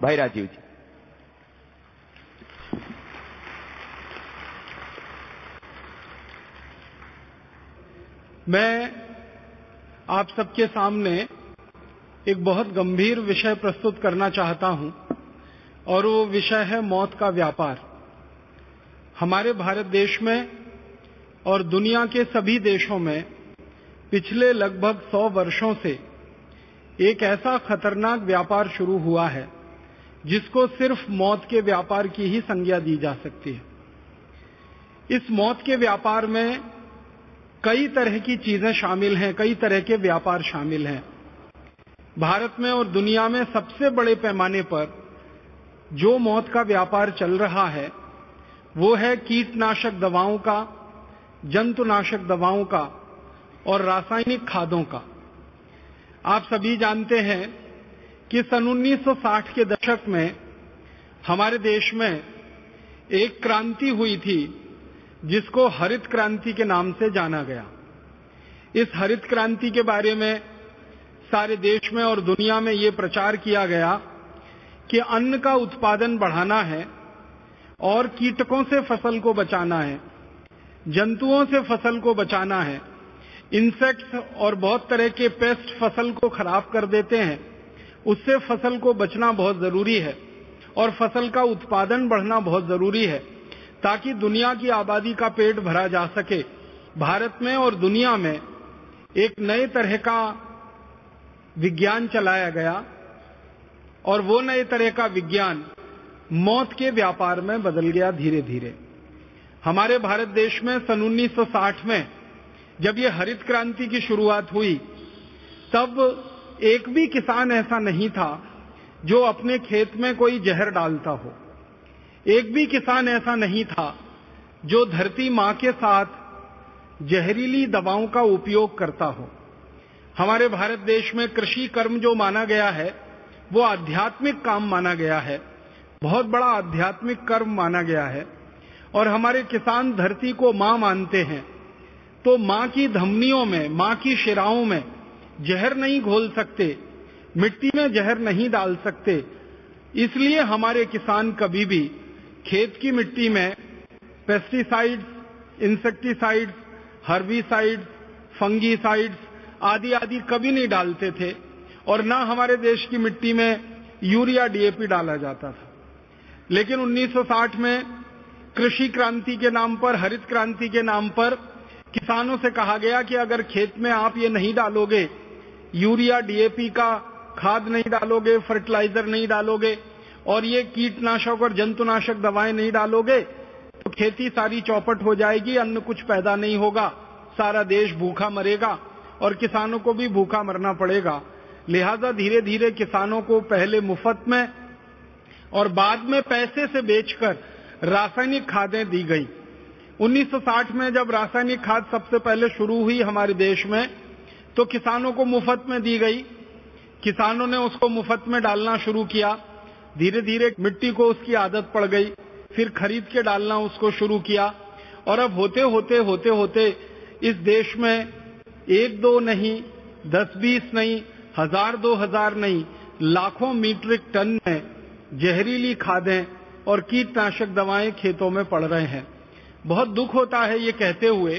भाई राजीव जी। मैं आप सबके सामने एक बहुत गंभीर विषय प्रस्तुत करना चाहता हूँ, और वो विषय है मौत का व्यापार। हमारे भारत देश में और दुनिया के सभी देशों में पिछले लगभग सौ वर्षों से एक ऐसा खतरनाक व्यापार शुरू हुआ है जिसको सिर्फ़ मौत के व्यापार की ही संज्ञा दी जा सकती है। इस मौत के व्यापार में कई तरह की चीज़ें शामिल हैं, कई तरह के व्यापार शामिल हैं। भारत में और दुनिया में सबसे बड़े पैमाने पर जो मौत का व्यापार चल रहा है, वो है कीटनाशक दवाओं का, जंतुनाशक दवाओं का और रासायनिक खादों का। आप सभी जानते हैं कि सन 1960 के दशक में हमारे देश में एक क्रांति हुई थी, जिसको हरित क्रांति के नाम से जाना गया। इस हरित क्रांति के बारे में सारे देश में और दुनिया में ये प्रचार किया गया कि अन्न का उत्पादन बढ़ाना है और कीटकों से फ़सल को बचाना है, जंतुओं से फ़सल को बचाना है इंसेक्ट्स और बहुत तरह के पेस्ट फ़सल को खराब कर देते हैं। उससे फ़सल को बचना बहुत ज़रूरी है और फ़सल का उत्पादन बढ़ना बहुत ज़रूरी है, ताकि दुनिया की आबादी का पेट भरा जा सके। भारत में और दुनिया में एक नए तरह का विज्ञान चलाया गया और वो नए तरह का विज्ञान मौत के व्यापार में बदल गया धीरे धीरे हमारे भारत देश में सन 1960 में जब ये हरित क्रांति की शुरुआत हुई, तब एक भी किसान ऐसा नहीं था जो अपने खेत में कोई जहर डालता हो। एक भी किसान ऐसा नहीं था जो धरती माँ के साथ जहरीली दवाओं का उपयोग करता हो। हमारे भारत देश में कृषि कर्म जो माना गया है, वो आध्यात्मिक काम माना गया है। बहुत बड़ा आध्यात्मिक कर्म माना गया है। और हमारे किसान धरती को माँ मानते हैं। तो माँ की धमनियों में, माँ की शिराओं में जहर नहीं घोल सकते, मिट्टी में जहर नहीं डाल सकते। इसलिए हमारे किसान कभी भी खेत की मिट्टी में पेस्टिसाइड्स इंसेक्टिसाइड्स हर्बिसाइड्स फंगीसाइड्स आदि आदि कभी नहीं डालते थे और ना हमारे देश की मिट्टी में यूरिया डीएपी डाला जाता था। लेकिन 1960 में कृषि क्रांति के नाम पर, हरित क्रांति के नाम पर किसानों से कहा गया कि अगर खेत में आप ये नहीं डालोगे यूरिया डीएपी का खाद नहीं डालोगे फर्टिलाइज़र नहीं डालोगे, और ये कीटनाशक और जंतुनाशक दवाएँ नहीं डालोगे तो खेती सारी चौपट हो जाएगी, अन्न कुछ पैदा नहीं होगा, सारा देश भूखा मरेगा, और किसानों को भी भूखा मरना पड़ेगा। लिहाजा धीरे धीरे किसानों को पहले मुफ़्त में और बाद में पैसे से बेचकर रासायनिक खादें दी गई। 1960 में जब रासायनिक खाद सबसे पहले शुरू हुई हमारे देश में तो किसानों को मुफ़्त में दी गई। किसानों ने उसको मुफ़्त में डालना शुरू किया। धीरे धीरे मिट्टी को उसकी आदत पड़ गई। फिर खरीद के डालना उसको शुरू किया। और अब होते होते होते होते इस देश में एक दो नहीं, दस, बीस नहीं, हज़ार, दो हज़ार नहीं, लाखों मीट्रिक टन में जहरीली खादें और कीटनाशक दवाएँ खेतों में पड़ रहे हैं। बहुत दुख होता है ये कहते हुए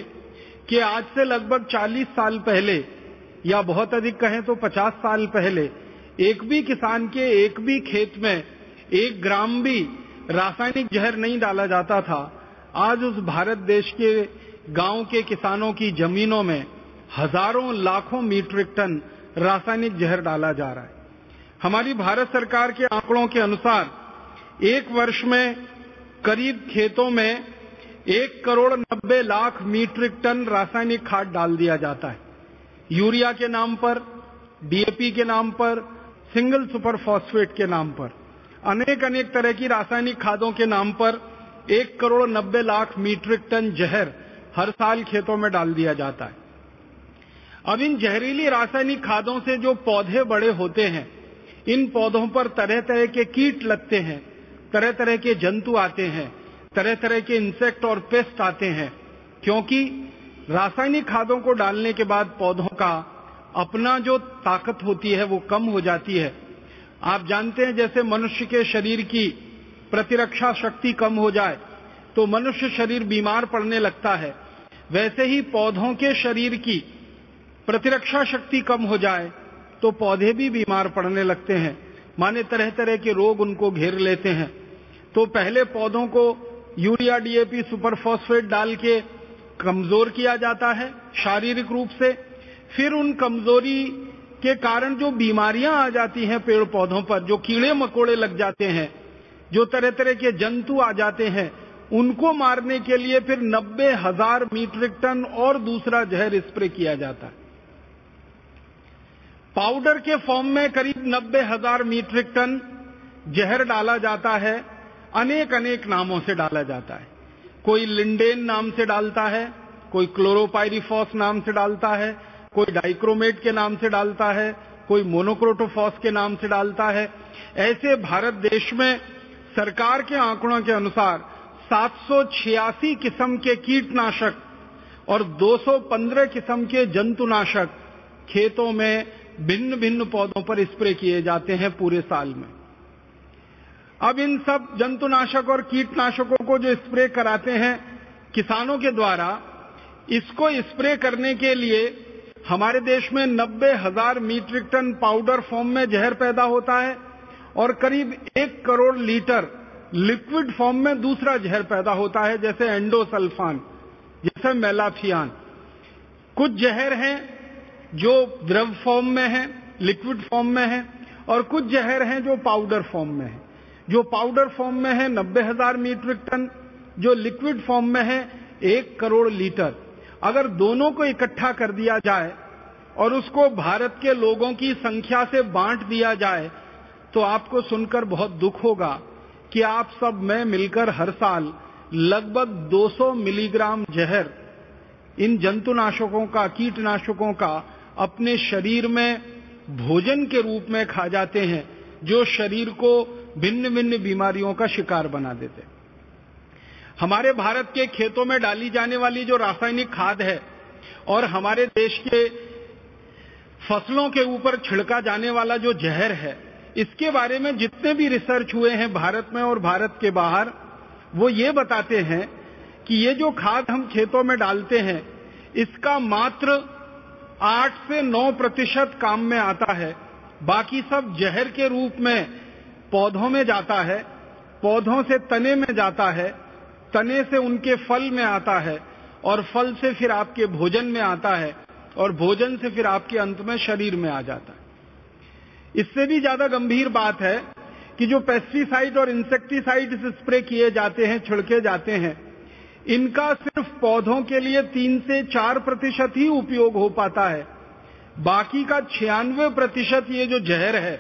कि आज से लगभग 40 साल पहले या बहुत अधिक कहें तो 50 साल पहले, एक भी किसान के एक भी खेत में एक ग्राम भी रासायनिक जहर नहीं डाला जाता था। आज उस भारत देश के गाँव के किसानों की जमीनों में हज़ारों लाखों मीट्रिक टन रासायनिक जहर डाला जा रहा है। हमारी भारत सरकार के आंकड़ों के अनुसार, एक वर्ष में करीब खेतों में एक करोड़ नब्बे लाख मीट्रिक टन रासायनिक खाद डाल दिया जाता है। यूरिया के नाम पर डीएपी के नाम पर, सिंगल सुपर फॉस्फेट के नाम पर अनेक अनेक तरह की रासायनिक खादों के नाम पर एक करोड़ नब्बे लाख मीट्रिक टन जहर हर साल खेतों में डाल दिया जाता है। अब इन जहरीली रासायनिक खादों से जो पौधे बड़े होते हैं, इन पौधों पर तरह तरह के कीट लगते हैं तरह तरह के जंतु आते हैं तरह तरह के इंसेक्ट और पेस्ट आते हैं, क्योंकि रासायनिक खादों को डालने के बाद पौधों का अपना जो ताकत होती है वो कम हो जाती है। आप जानते हैं जैसे मनुष्य के शरीर की प्रतिरक्षा शक्ति कम हो जाए तो मनुष्य शरीर बीमार पड़ने लगता है। वैसे ही पौधों के शरीर की प्रतिरक्षा शक्ति कम हो जाए तो पौधे भी बीमार पड़ने लगते हैं। माने तरह तरह के रोग उनको घेर लेते हैं। तो पहले पौधों को यूरिया, डीएपी, सुपरफॉस्फेट डाल के कमज़ोर किया जाता है शारीरिक रूप से। फिर उन कमज़ोरी के कारण जो बीमारियाँ आ जाती हैं पेड़ पौधों पर, जो कीड़े मकोड़े लग जाते हैं, जो तरह तरह के जंतु आ जाते हैं, उनको मारने के लिए फिर नब्बे हज़ार मीट्रिक टन और दूसरा जहर स्प्रे किया जाता है। पाउडर के फॉर्म में करीब नब्बे हज़ार मीट्रिक टन जहर डाला जाता है अनेक अनेक नामों से डाला जाता है। कोई लिंडेन नाम से डालता है, कोई क्लोरोपायरिफॉस नाम से डालता है, कोई डाइक्रोमेट के नाम से डालता है, कोई मोनोक्रोटोफॉस के नाम से डालता है। ऐसे भारत देश में सरकार के आंकड़ों के अनुसार सात सौ छियासी किस्म के कीटनाशक और 215 किस्म के जंतुनाशक खेतों में भिन्न भिन्न पौधों पर स्प्रे किए जाते हैं पूरे साल में। अब इन सब जंतुनाशक और कीटनाशकों को जो स्प्रे कराते हैं, किसानों के द्वारा, इसको स्प्रे करने के लिए हमारे देश में नब्बे हज़ार मीट्रिक टन पाउडर फॉर्म में जहर पैदा होता है और करीब एक करोड़ लीटर लिक्विड फॉर्म में दूसरा जहर पैदा होता है, जैसे एंडोसल्फान, जैसे मेलाफियान कुछ जहर हैं जो द्रव फॉर्म में है, लिक्विड फॉर्म में है, और कुछ जहर हैं जो पाउडर फॉर्म में है। जो पाउडर फॉर्म में है, नब्बे हज़ार मीट्रिक टन जो लिक्विड फॉर्म में है, एक करोड़ लीटर अगर दोनों को इकट्ठा कर दिया जाए और उसको भारत के लोगों की संख्या से बांट दिया जाए तो आपको सुनकर बहुत दुख होगा कि आप सब में मिलकर हर साल लगभग 200 मिलीग्राम जहर इन जंतुनाशकों का, कीटनाशकों का अपने शरीर में भोजन के रूप में खा जाते हैं, जो शरीर को भिन्न भिन्न बीमारियों का शिकार बना देते। हमारे भारत के खेतों में डाली जाने वाली जो रासायनिक खाद है और हमारे देश के फ़सलों के ऊपर छिड़का जाने वाला जो जहर है, इसके बारे में जितने भी रिसर्च हुए हैं भारत में और भारत के बाहर, वो ये बताते हैं कि ये जो खाद हम खेतों में डालते हैं, इसका मात्र आठ से नौ प्रतिशत काम में आता है। बाकी सब जहर के रूप में पौधों में जाता है, पौधों से तने में जाता है, तने से उनके फल में आता है और फल से फिर आपके भोजन में आता है और भोजन से फिर आपके अंत में शरीर में आ जाता है। इससे भी ज़्यादा गंभीर बात है कि जो पेस्टिसाइड और इंसेक्टिसाइड स्प्रे किए जाते हैं, छिड़के जाते हैं, इनका सिर्फ़ पौधों के लिए तीन से चार प्रतिशत ही उपयोग हो पाता है। बाकी का छियानवे प्रतिशत ये जो जहर है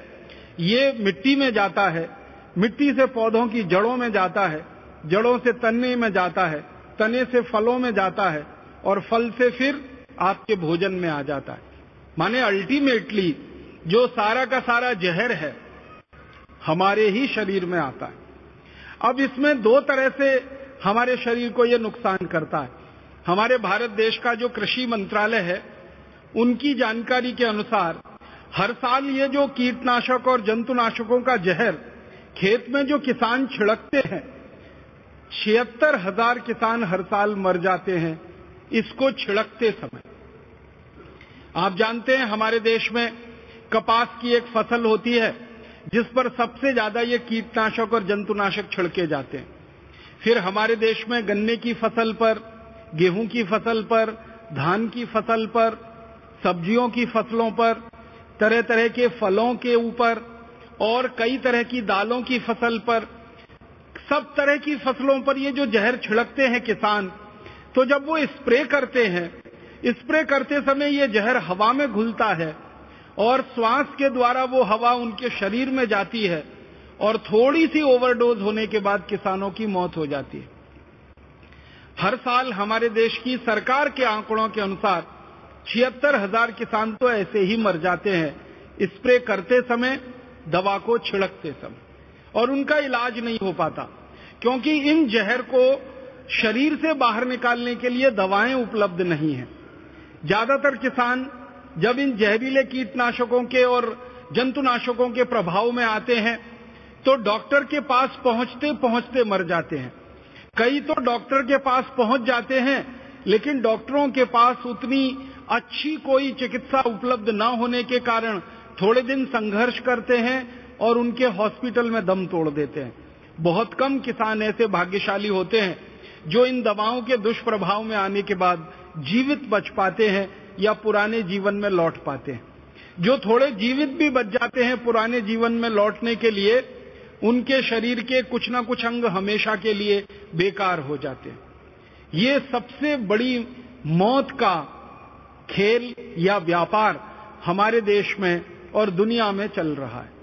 ये मिट्टी में जाता है। मिट्टी से पौधों की जड़ों में जाता है। जड़ों से तने में जाता है। तने से फलों में जाता है। और फल से फिर आपके भोजन में आ जाता है। माने अल्टीमेटली जो सारा का सारा जहर है, हमारे ही शरीर में आता है। अब इसमें दो तरह से हमारे शरीर को यह नुकसान करता है। हमारे भारत देश का जो कृषि मंत्रालय है, उनकी जानकारी के अनुसार हर साल ये जो कीटनाशक और जंतुनाशकों का जहर खेत में जो किसान छिड़कते हैं, छिहत्तर हज़ार किसान हर साल मर जाते हैं, इसको छिड़कते समय। आप जानते हैं, हमारे देश में कपास की एक फ़सल होती है, जिस पर सबसे ज़्यादा ये कीटनाशक और जंतुनाशक छिड़के जाते हैं। फिर हमारे देश में गन्ने की फ़सल पर, गेहूँ की फ़सल पर, धान की फ़सल पर, सब्जियों की फ़सलों पर तरह तरह के फलों के ऊपर और कई तरह की दालों की फ़सल पर, सब तरह की फ़सलों पर ये जो जहर छिड़कते हैं किसान तो जब वो स्प्रे करते हैं, स्प्रे करते समय ये जहर हवा में घुलता है और श्वास के द्वारा वो हवा उनके शरीर में जाती है और थोड़ी सी ओवरडोज होने के बाद किसानों की मौत हो जाती है। हर साल हमारे देश की सरकार के आंकड़ों के अनुसार छिहत्तर हज़ार किसान तो ऐसे ही मर जाते हैं। स्प्रे करते समय, दवा को छिड़कते समय। और उनका इलाज नहीं हो पाता, क्योंकि इन जहर को शरीर से बाहर निकालने के लिए दवाएँ उपलब्ध नहीं है। ज़्यादातर किसान जब इन जहरीले कीटनाशकों के और जंतुनाशकों के प्रभाव में आते हैं तो डॉक्टर के पास पहुँचते पहुँचते मर जाते हैं। कई तो डॉक्टर के पास पहुँच जाते हैं, लेकिन डॉक्टरों के पास उतनी अच्छी कोई चिकित्सा उपलब्ध न होने के कारण थोड़े दिन संघर्ष करते हैं और उनके हॉस्पिटल में दम तोड़ देते हैं। बहुत कम किसान ऐसे भाग्यशाली होते हैं जो इन दवाओं के दुष्प्रभाव में आने के बाद जीवित बच पाते हैं या पुराने जीवन में लौट पाते हैं। जो थोड़े जीवित भी बच जाते हैं पुराने जीवन में लौटने के लिए, उनके शरीर के कुछ ना कुछ अंग हमेशा के लिए बेकार हो जाते हैं। ये सबसे बड़ी मौत का खेल या व्यापार हमारे देश में और दुनिया में चल रहा है।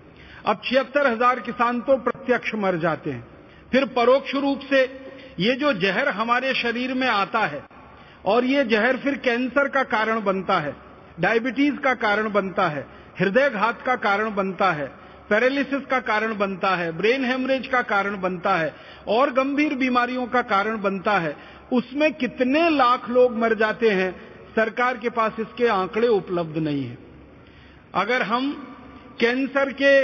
अब छिहत्तर हज़ार किसान तो प्रत्यक्ष मर जाते हैं। फिर परोक्ष रूप से ये जो जहर हमारे शरीर में आता है और ये जहर फिर कैंसर का कारण बनता है, डायबिटीज़ का कारण बनता है हृदय घात का कारण बनता है, पैरालिसिस का कारण बनता है, ब्रेन हेमरेज का कारण बनता है, और गंभीर बीमारियों का कारण बनता है, उसमें कितने लाख लोग मर जाते हैं सरकार के पास इसके आंकड़े उपलब्ध नहीं है। अगर हम कैंसर के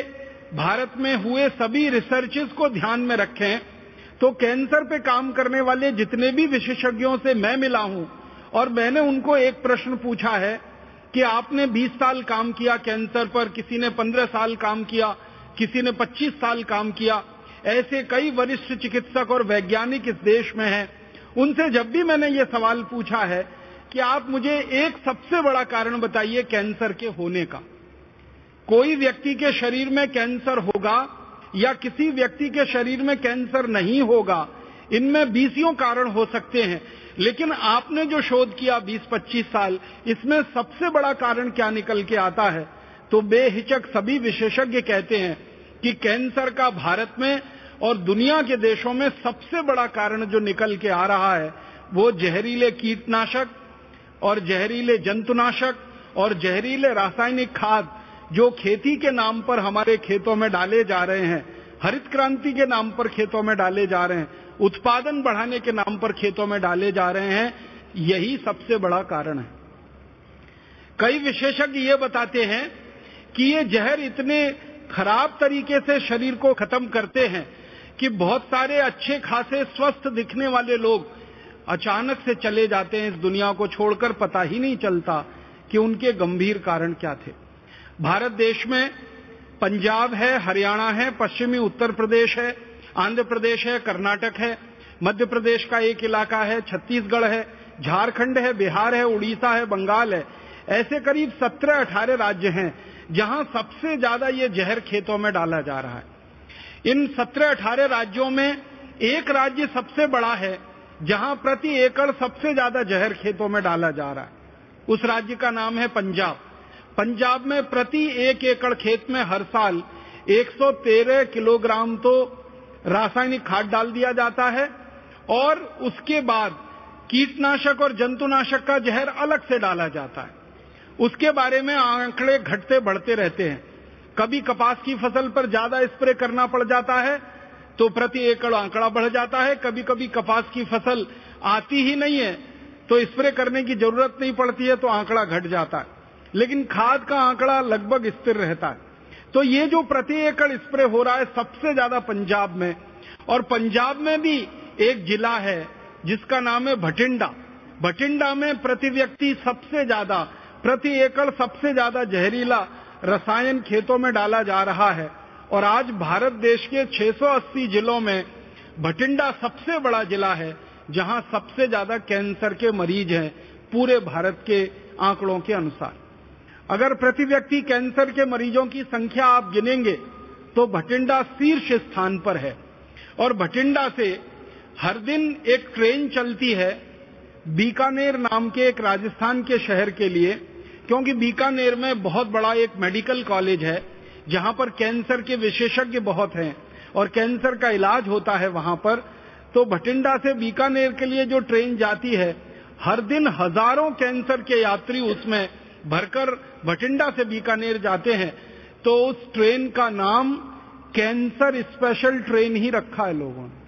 भारत में हुए सभी रिसर्चेस को ध्यान में रखें तो कैंसर पे काम करने वाले जितने भी विशेषज्ञों से मैं मिला हूँ, और मैंने उनको एक प्रश्न पूछा है कि आपने 20 साल काम किया कैंसर पर, किसी ने 15 साल काम किया, किसी ने 25 साल काम किया, ऐसे कई वरिष्ठ चिकित्सक और वैज्ञानिक इस देश में हैं। उनसे जब भी मैंने ये सवाल पूछा है कि आप मुझे एक सबसे बड़ा कारण बताइए कैंसर के होने का। कोई व्यक्ति के शरीर में कैंसर होगा या किसी व्यक्ति के शरीर में कैंसर नहीं होगा, इनमें बीसियों कारण हो सकते हैं। लेकिन आपने जो शोध किया 20-25 साल, इसमें सबसे बड़ा कारण क्या निकल के आता है? तो बेहिचक सभी विशेषज्ञ कहते हैं कि कैंसर का भारत में और दुनिया के देशों में सबसे बड़ा कारण जो निकल के आ रहा है, वो जहरीले कीटनाशक और जहरीले जंतुनाशक और जहरीले रासायनिक खाद जो खेती के नाम पर हमारे खेतों में डाले जा रहे हैं, हरित क्रांति के नाम पर खेतों में डाले जा रहे हैं, उत्पादन बढ़ाने के नाम पर खेतों में डाले जा रहे हैं, यही सबसे बड़ा कारण है। कई विशेषज्ञ ये बताते हैं कि ये जहर इतने खराब तरीके से शरीर को खत्म करते हैं कि बहुत सारे अच्छे खासे स्वस्थ दिखने वाले लोग अचानक से चले जाते हैं इस दुनिया को छोड़कर, पता ही नहीं चलता कि उनके गंभीर कारण क्या थे। भारत देश में पंजाब है, हरियाणा है, पश्चिमी उत्तर प्रदेश है, आंध्र प्रदेश है, कर्नाटक है, मध्य प्रदेश का एक इलाका है, छत्तीसगढ़ है, झारखंड है, बिहार है, उड़ीसा है, बंगाल है। ऐसे करीब सत्रह अठारह राज्य हैं, जहाँ सबसे ज़्यादा ये जहर खेतों में डाला जा रहा है। इन सत्रह अठारह राज्यों में एक राज्य सबसे बड़ा है जहाँ प्रति एकड़ सबसे ज़्यादा जहर खेतों में डाला जा रहा है। उस राज्य का नाम है पंजाब। पंजाब में प्रति एक एकड़ खेत में हर साल 113 किलोग्राम तो रासायनिक खाद डाल दिया जाता है और उसके बाद कीटनाशक और जंतुनाशक का जहर अलग से डाला जाता है। उसके बारे में आंकड़े घटते बढ़ते रहते हैं। कभी कपास की फ़सल पर ज़्यादा स्प्रे करना पड़ जाता है तो प्रति एकड़ आंकड़ा बढ़ जाता है कभी कभी कपास की फ़सल आती ही नहीं है तो स्प्रे करने की ज़रूरत नहीं पड़ती है तो आंकड़ा घट जाता है। लेकिन खाद का आंकड़ा लगभग स्थिर रहता है। तो ये जो प्रति एकड़ स्प्रे हो रहा है, सबसे ज़्यादा पंजाब में, और पंजाब में भी एक जिला है, जिसका नाम है भटिंडा। भटिंडा में प्रति व्यक्ति सबसे ज़्यादा, प्रति एकड़ सबसे ज़्यादा जहरीला रसायन खेतों में डाला जा रहा है। और आज भारत देश के 680 जिलों में भटिंडा सबसे बड़ा जिला है, जहाँ सबसे ज़्यादा कैंसर के मरीज़ हैं पूरे भारत के आंकड़ों के अनुसार। अगर प्रति व्यक्ति कैंसर के मरीजों की संख्या आप गिनेंगे तो भटिंडा शीर्ष स्थान पर है। और भटिंडा से हर दिन एक ट्रेन चलती है बीकानेर नाम के एक राजस्थान के शहर के लिए, क्योंकि बीकानेर में बहुत बड़ा एक मेडिकल कॉलेज है जहाँ पर कैंसर के विशेषज्ञ बहुत हैं और कैंसर का इलाज होता है वहाँ पर तो भटिंडा से बीकानेर के लिए जो ट्रेन जाती है, हर दिन हज़ारों कैंसर के यात्री उसमें भरकर भटिंडा से बीकानेर जाते हैं। तो उस ट्रेन का नाम कैंसर स्पेशल ट्रेन ही रखा है लोगों ने।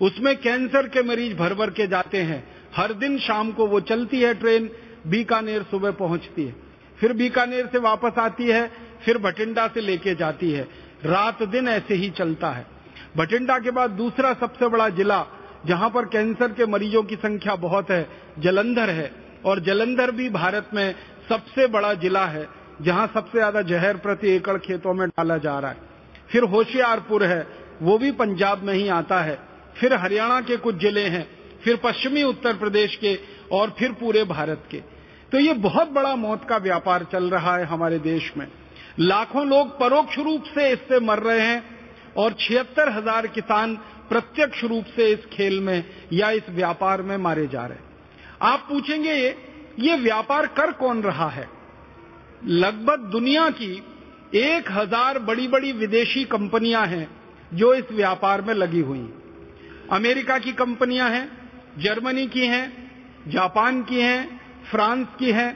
उसमें कैंसर के मरीज़ भर भर के जाते हैं। हर दिन शाम को वो चलती है ट्रेन, बीकानेर सुबह पहुँचती है। फिर बीकानेर से वापस आती है, फिर भटिंडा से लेके जाती है। रात दिन ऐसे ही चलता है। भटिंडा के बाद दूसरा सबसे बड़ा जिला, जहाँ पर कैंसर के मरीजों की संख्या बहुत है, जलंधर है। और जलंधर भी भारत में सबसे बड़ा जिला है, जहाँ सबसे ज़्यादा जहर प्रति एकड़ खेतों में डाला जा रहा है। फिर होशियारपुर है, वो भी पंजाब में ही आता है। फिर हरियाणा के कुछ ज़िले हैं, फिर पश्चिमी उत्तर प्रदेश के और फिर पूरे भारत के। तो ये बहुत बड़ा मौत का व्यापार चल रहा है हमारे देश में। लाखों लोग परोक्ष रूप से इससे मर रहे हैं और छिहत्तर हज़ार किसान प्रत्यक्ष रूप से इस खेल में या इस व्यापार में मारे जा रहे हैं। आप पूछेंगे, ये ये व्यापार कर कौन रहा है? लगभग दुनिया की एक हज़ार बड़ी बड़ी विदेशी कंपनियाँ हैं जो इस व्यापार में लगी हुई अमेरिका की कंपनियाँ हैं, जर्मनी की हैं, जापान की हैं फ्रांस की हैं,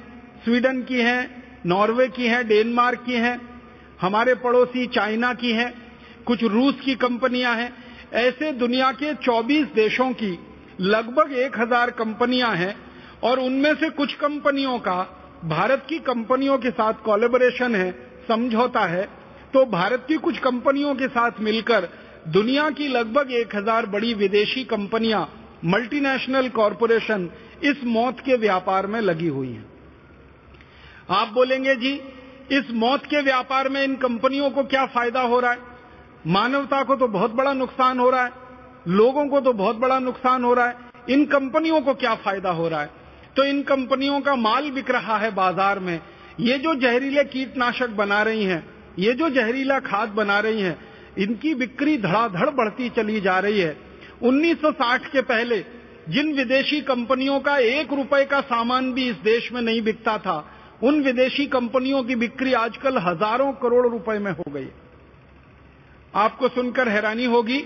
स्वीडन की हैं, नॉर्वे की हैं, डेनमार्क की हैं, हमारे पड़ोसी चाइना की हैं, कुछ रूस की कंपनियाँ हैं। ऐसे दुनिया के 24 देशों की लगभग 1000 कंपनियाँ हैं और उनमें से कुछ कंपनियों का, भारत की कंपनियों के साथ कोलेबोरेशन है, समझौता है तो भारत की कुछ कंपनियों के साथ मिलकर दुनिया की लगभग 1000 बड़ी विदेशी कंपनियाँ मल्टीनेशनल कॉरपोरेशन इस मौत के व्यापार में लगी हुई हैं। आप बोलेंगे, जी, इस मौत के व्यापार में इन कंपनियों को क्या फ़ायदा हो रहा है? मानवता को तो बहुत बड़ा नुकसान हो रहा है। लोगों को तो बहुत बड़ा नुकसान हो रहा है। इन कंपनियों को क्या फ़ायदा हो रहा है? तो इन कंपनियों का माल बिक रहा है बाज़ार में। ये जो जहरीले कीटनाशक बना रही हैं, ये जो जहरीला खाद बना रही हैं, इनकी बिक्री धड़ाधड़ बढ़ती चली जा रही है। 1960 के पहले जिन विदेशी कंपनियों का एक रुपए का सामान भी इस देश में नहीं बिकता था, उन विदेशी कंपनियों की बिक्री आजकल हज़ारों करोड़ रुपए में हो गई। आपको सुनकर हैरानी होगी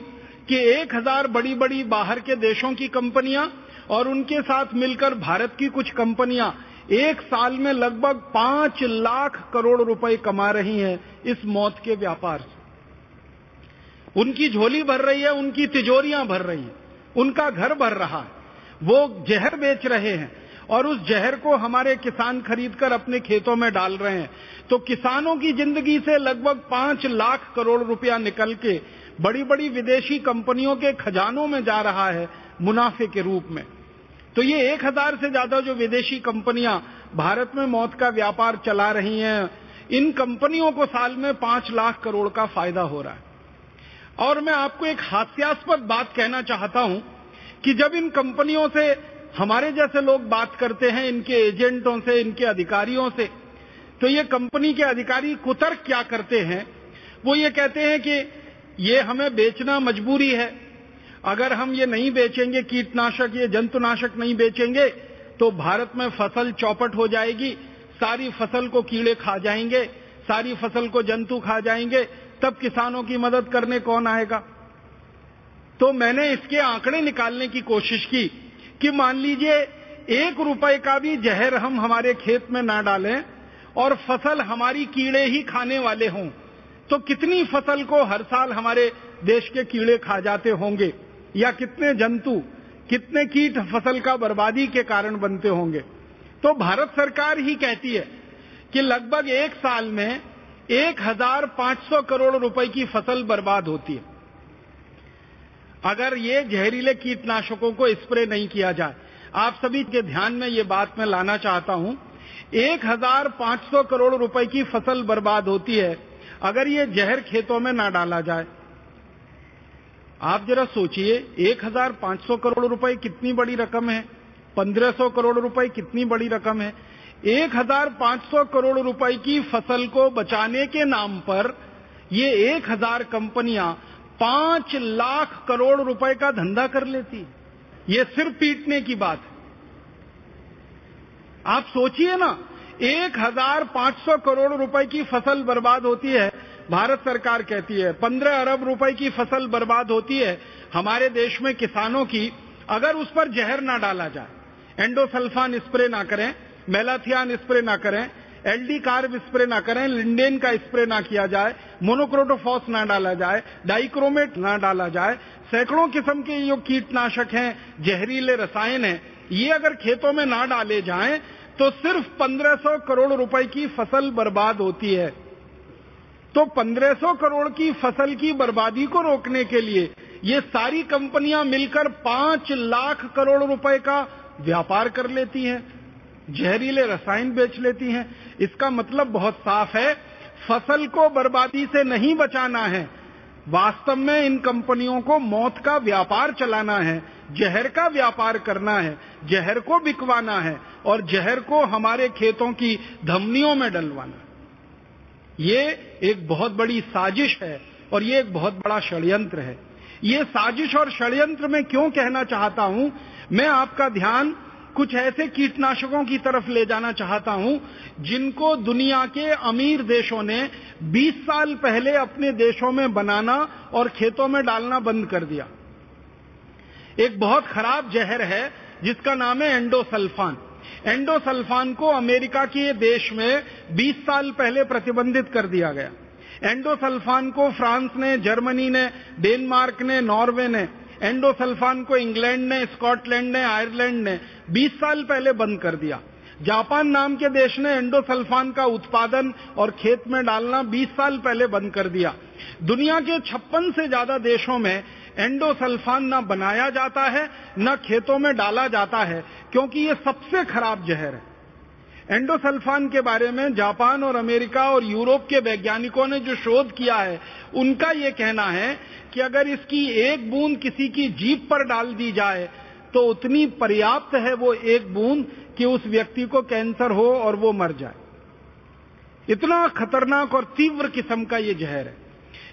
कि एक हज़ार बड़ी बड़ी बाहर के देशों की कंपनियाँ और उनके साथ मिलकर भारत की कुछ कंपनियाँ एक साल में लगभग पाँच लाख करोड़ रुपए कमा रही हैं इस मौत के व्यापार से। उनकी झोली भर रही है, उनकी तिजोरियाँ भर रही हैं। उनका घर भर रहा है। वो जहर बेच रहे हैं और उस जहर को हमारे किसान खरीदकर अपने खेतों में डाल रहे हैं। तो किसानों की ज़िंदगी से लगभग पाँच लाख करोड़ रुपया निकल के बड़ी बड़ी विदेशी कंपनियों के खजानों में जा रहा है मुनाफे के रूप में। तो ये एक हज़ार से ज़्यादा जो विदेशी कंपनियाँ भारत में मौत का व्यापार चला रही हैं, इन कंपनियों को साल में पाँच लाख करोड़ का फ़ायदा हो रहा है। और मैं आपको एक हास्यास्पद बात कहना चाहता हूँ कि जब इन कंपनियों से, हमारे जैसे लोग बात करते हैं, इनके एजेंटों से, इनके अधिकारियों से तो ये कंपनी के अधिकारी कुतर्क क्या करते हैं? वो ये कहते हैं कि ये हमें बेचना मजबूरी है। अगर हम ये नहीं बेचेंगे, कीटनाशक, ये जंतुनाशक नहीं बेचेंगे तो भारत में फ़सल चौपट हो जाएगी, सारी फ़सल को कीड़े खा जाएँगे, सारी फ़सल को जंतु खा जाएँगे तब किसानों की मदद करने कौन आएगा? तो मैंने इसके आंकड़े निकालने की कोशिश की कि मान लीजिए, एक रुपए का भी जहर हम हमारे खेत में ना डालें और फ़सल हमारी कीड़े ही खाने वाले हों तो कितनी फ़सल को हर साल हमारे देश के कीड़े खा जाते होंगे? या कितने जंतु, कितने कीट फ़सल का बर्बादी के कारण बनते होंगे? तो भारत सरकार ही कहती है कि लगभग एक साल में एक हज़ार पाँच सौ करोड़ रुपए की फ़सल बर्बाद होती है। अगर ये जहरीले कीटनाशकों को स्प्रे नहीं किया जाए, आप सभी के ध्यान में ये बात मैं लाना चाहता हूँ, एक हज़ार पाँच सौ करोड़ रुपए की फ़सल बर्बाद होती है, अगर ये जहर खेतों में ना डाला जाए। आप जरा सोचिए, एक हज़ार पाँच सौ करोड़ रुपए कितनी बड़ी रकम है? पंद्रह सौ करोड़ रुपए कितनी बड़ी रकम है? एक हज़ार पाँच सौ करोड़ रुपए की फ़सल को बचाने के नाम पर ये एक हज़ार कंपनियाँ पाँच लाख करोड़ रुपए का धंधा कर लेती ये सिर्फ़ पीटने की बात है। आप सोचिए ना, एक हज़ार पाँच सौ करोड़ रुपए की फ़सल बर्बाद होती है, भारत सरकार कहती है, पंद्रह अरब रुपए की फ़सल बर्बाद होती है, हमारे देश में किसानों की, अगर उस पर जहर ना डाला जाए, एंडोसल्फान स्प्रे ना करें मेलाथियान स्प्रे ना करें एलडी कार्ब स्प्रे ना करें, लिंडेन का स्प्रे ना किया जाए, मोनोक्रोटोफॉस ना डाला जाए, डाइक्रोमेट ना डाला जाए, सैकड़ों किस्म के जो कीटनाशक हैं, जहरीले रसायन हैं, ये अगर खेतों में ना डाले जाएँ तो सिर्फ़ 1500 करोड़ रुपए की फ़सल बर्बाद होती है। तो 1500 करोड़ की फ़सल की बर्बादी को रोकने के लिए ये सारी कंपनियाँ मिलकर पाँच लाख करोड़ रुपए का व्यापार कर लेती हैं। जहरीले रसायन बेच लेती हैं। इसका मतलब बहुत साफ़ है, फ़सल को बर्बादी से नहीं बचाना है। वास्तव में इन कंपनियों को मौत का व्यापार चलाना है, जहर का व्यापार करना है, जहर को बिकवाना है और जहर को हमारे खेतों की धमनियों में डलवाना। ये एक बहुत बड़ी साजिश है और ये एक बहुत बड़ा षड्यंत्र है। ये साजिश और षड्यंत्र में क्यों कहना चाहता हूँ? मैं आपका ध्यान कुछ ऐसे कीटनाशकों की तरफ़ ले जाना चाहता हूँ, जिनको दुनिया के अमीर देशों ने 20 साल पहले अपने देशों में बनाना और खेतों में डालना बंद कर दिया। एक बहुत खराब जहर है, जिसका नाम है एंडोसल्फान। एंडोसल्फान को अमेरिका के देश में 20 साल पहले प्रतिबंधित कर दिया गया। एंडोसल्फान को फ्रांस ने, जर्मनी ने, डेनमार्क ने, नॉर्वे ने एंडोसल्फान को इंग्लैंड ने, स्कॉटलैंड ने, आयरलैंड ने 20 साल पहले बंद कर दिया। जापान नाम के देश ने एंडोसल्फान का उत्पादन और खेत में डालना 20 साल पहले बंद कर दिया। दुनिया के छप्पन से ज़्यादा देशों में एंडोसल्फान न बनाया जाता है, न खेतों में डाला जाता है, क्योंकि ये सबसे खराब जहर है। एंडोसल्फान के बारे में जापान और अमेरिका और यूरोप के वैज्ञानिकों ने जो शोध किया है, उनका ये कहना है कि अगर इसकी एक बूंद किसी की जीप पर डाल दी जाए तो उतनी पर्याप्त है वो एक बूंद कि उस व्यक्ति को कैंसर हो और वो मर जाए। इतना खतरनाक और तीव्र किस्म का ये जहर है।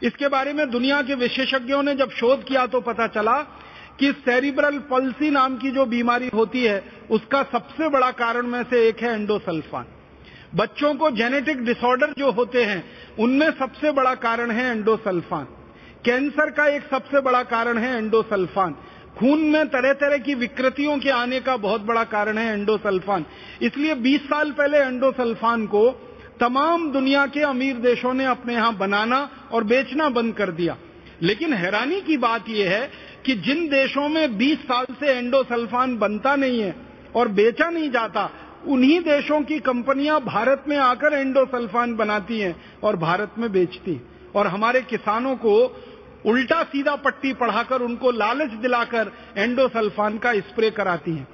इसके बारे में दुनिया के विशेषज्ञों ने जब शोध किया तो पता चला कि सेरिब्रल पल्सी नाम की जो बीमारी होती है, उसका सबसे बड़ा कारण में से एक है एंडोसल्फान। बच्चों को जेनेटिक डिसऑर्डर जो होते हैं, उनमें सबसे बड़ा कारण है एंडोसल्फान। कैंसर का एक सबसे बड़ा कारण है एंडोसल्फान। खून में तरह तरह की विकृतियों के आने का बहुत बड़ा कारण है एंडोसल्फान। इसलिए 20 साल पहले एंडोसल्फान को तमाम दुनिया के अमीर देशों ने अपने यहाँ बनाना और बेचना बंद कर दिया। लेकिन हैरानी की बात यह है कि जिन देशों में 20 साल से एंडोसल्फान बनता नहीं है और बेचा नहीं जाता, उन्हीं देशों की कंपनियाँ भारत में आकर एंडोसल्फान बनाती हैं और भारत में बेचती और हमारे किसानों को उल्टा सीधा पट्टी पढ़ाकर उनको लालच दिलाकर एंडोसल्फान का स्प्रे कराती हैं।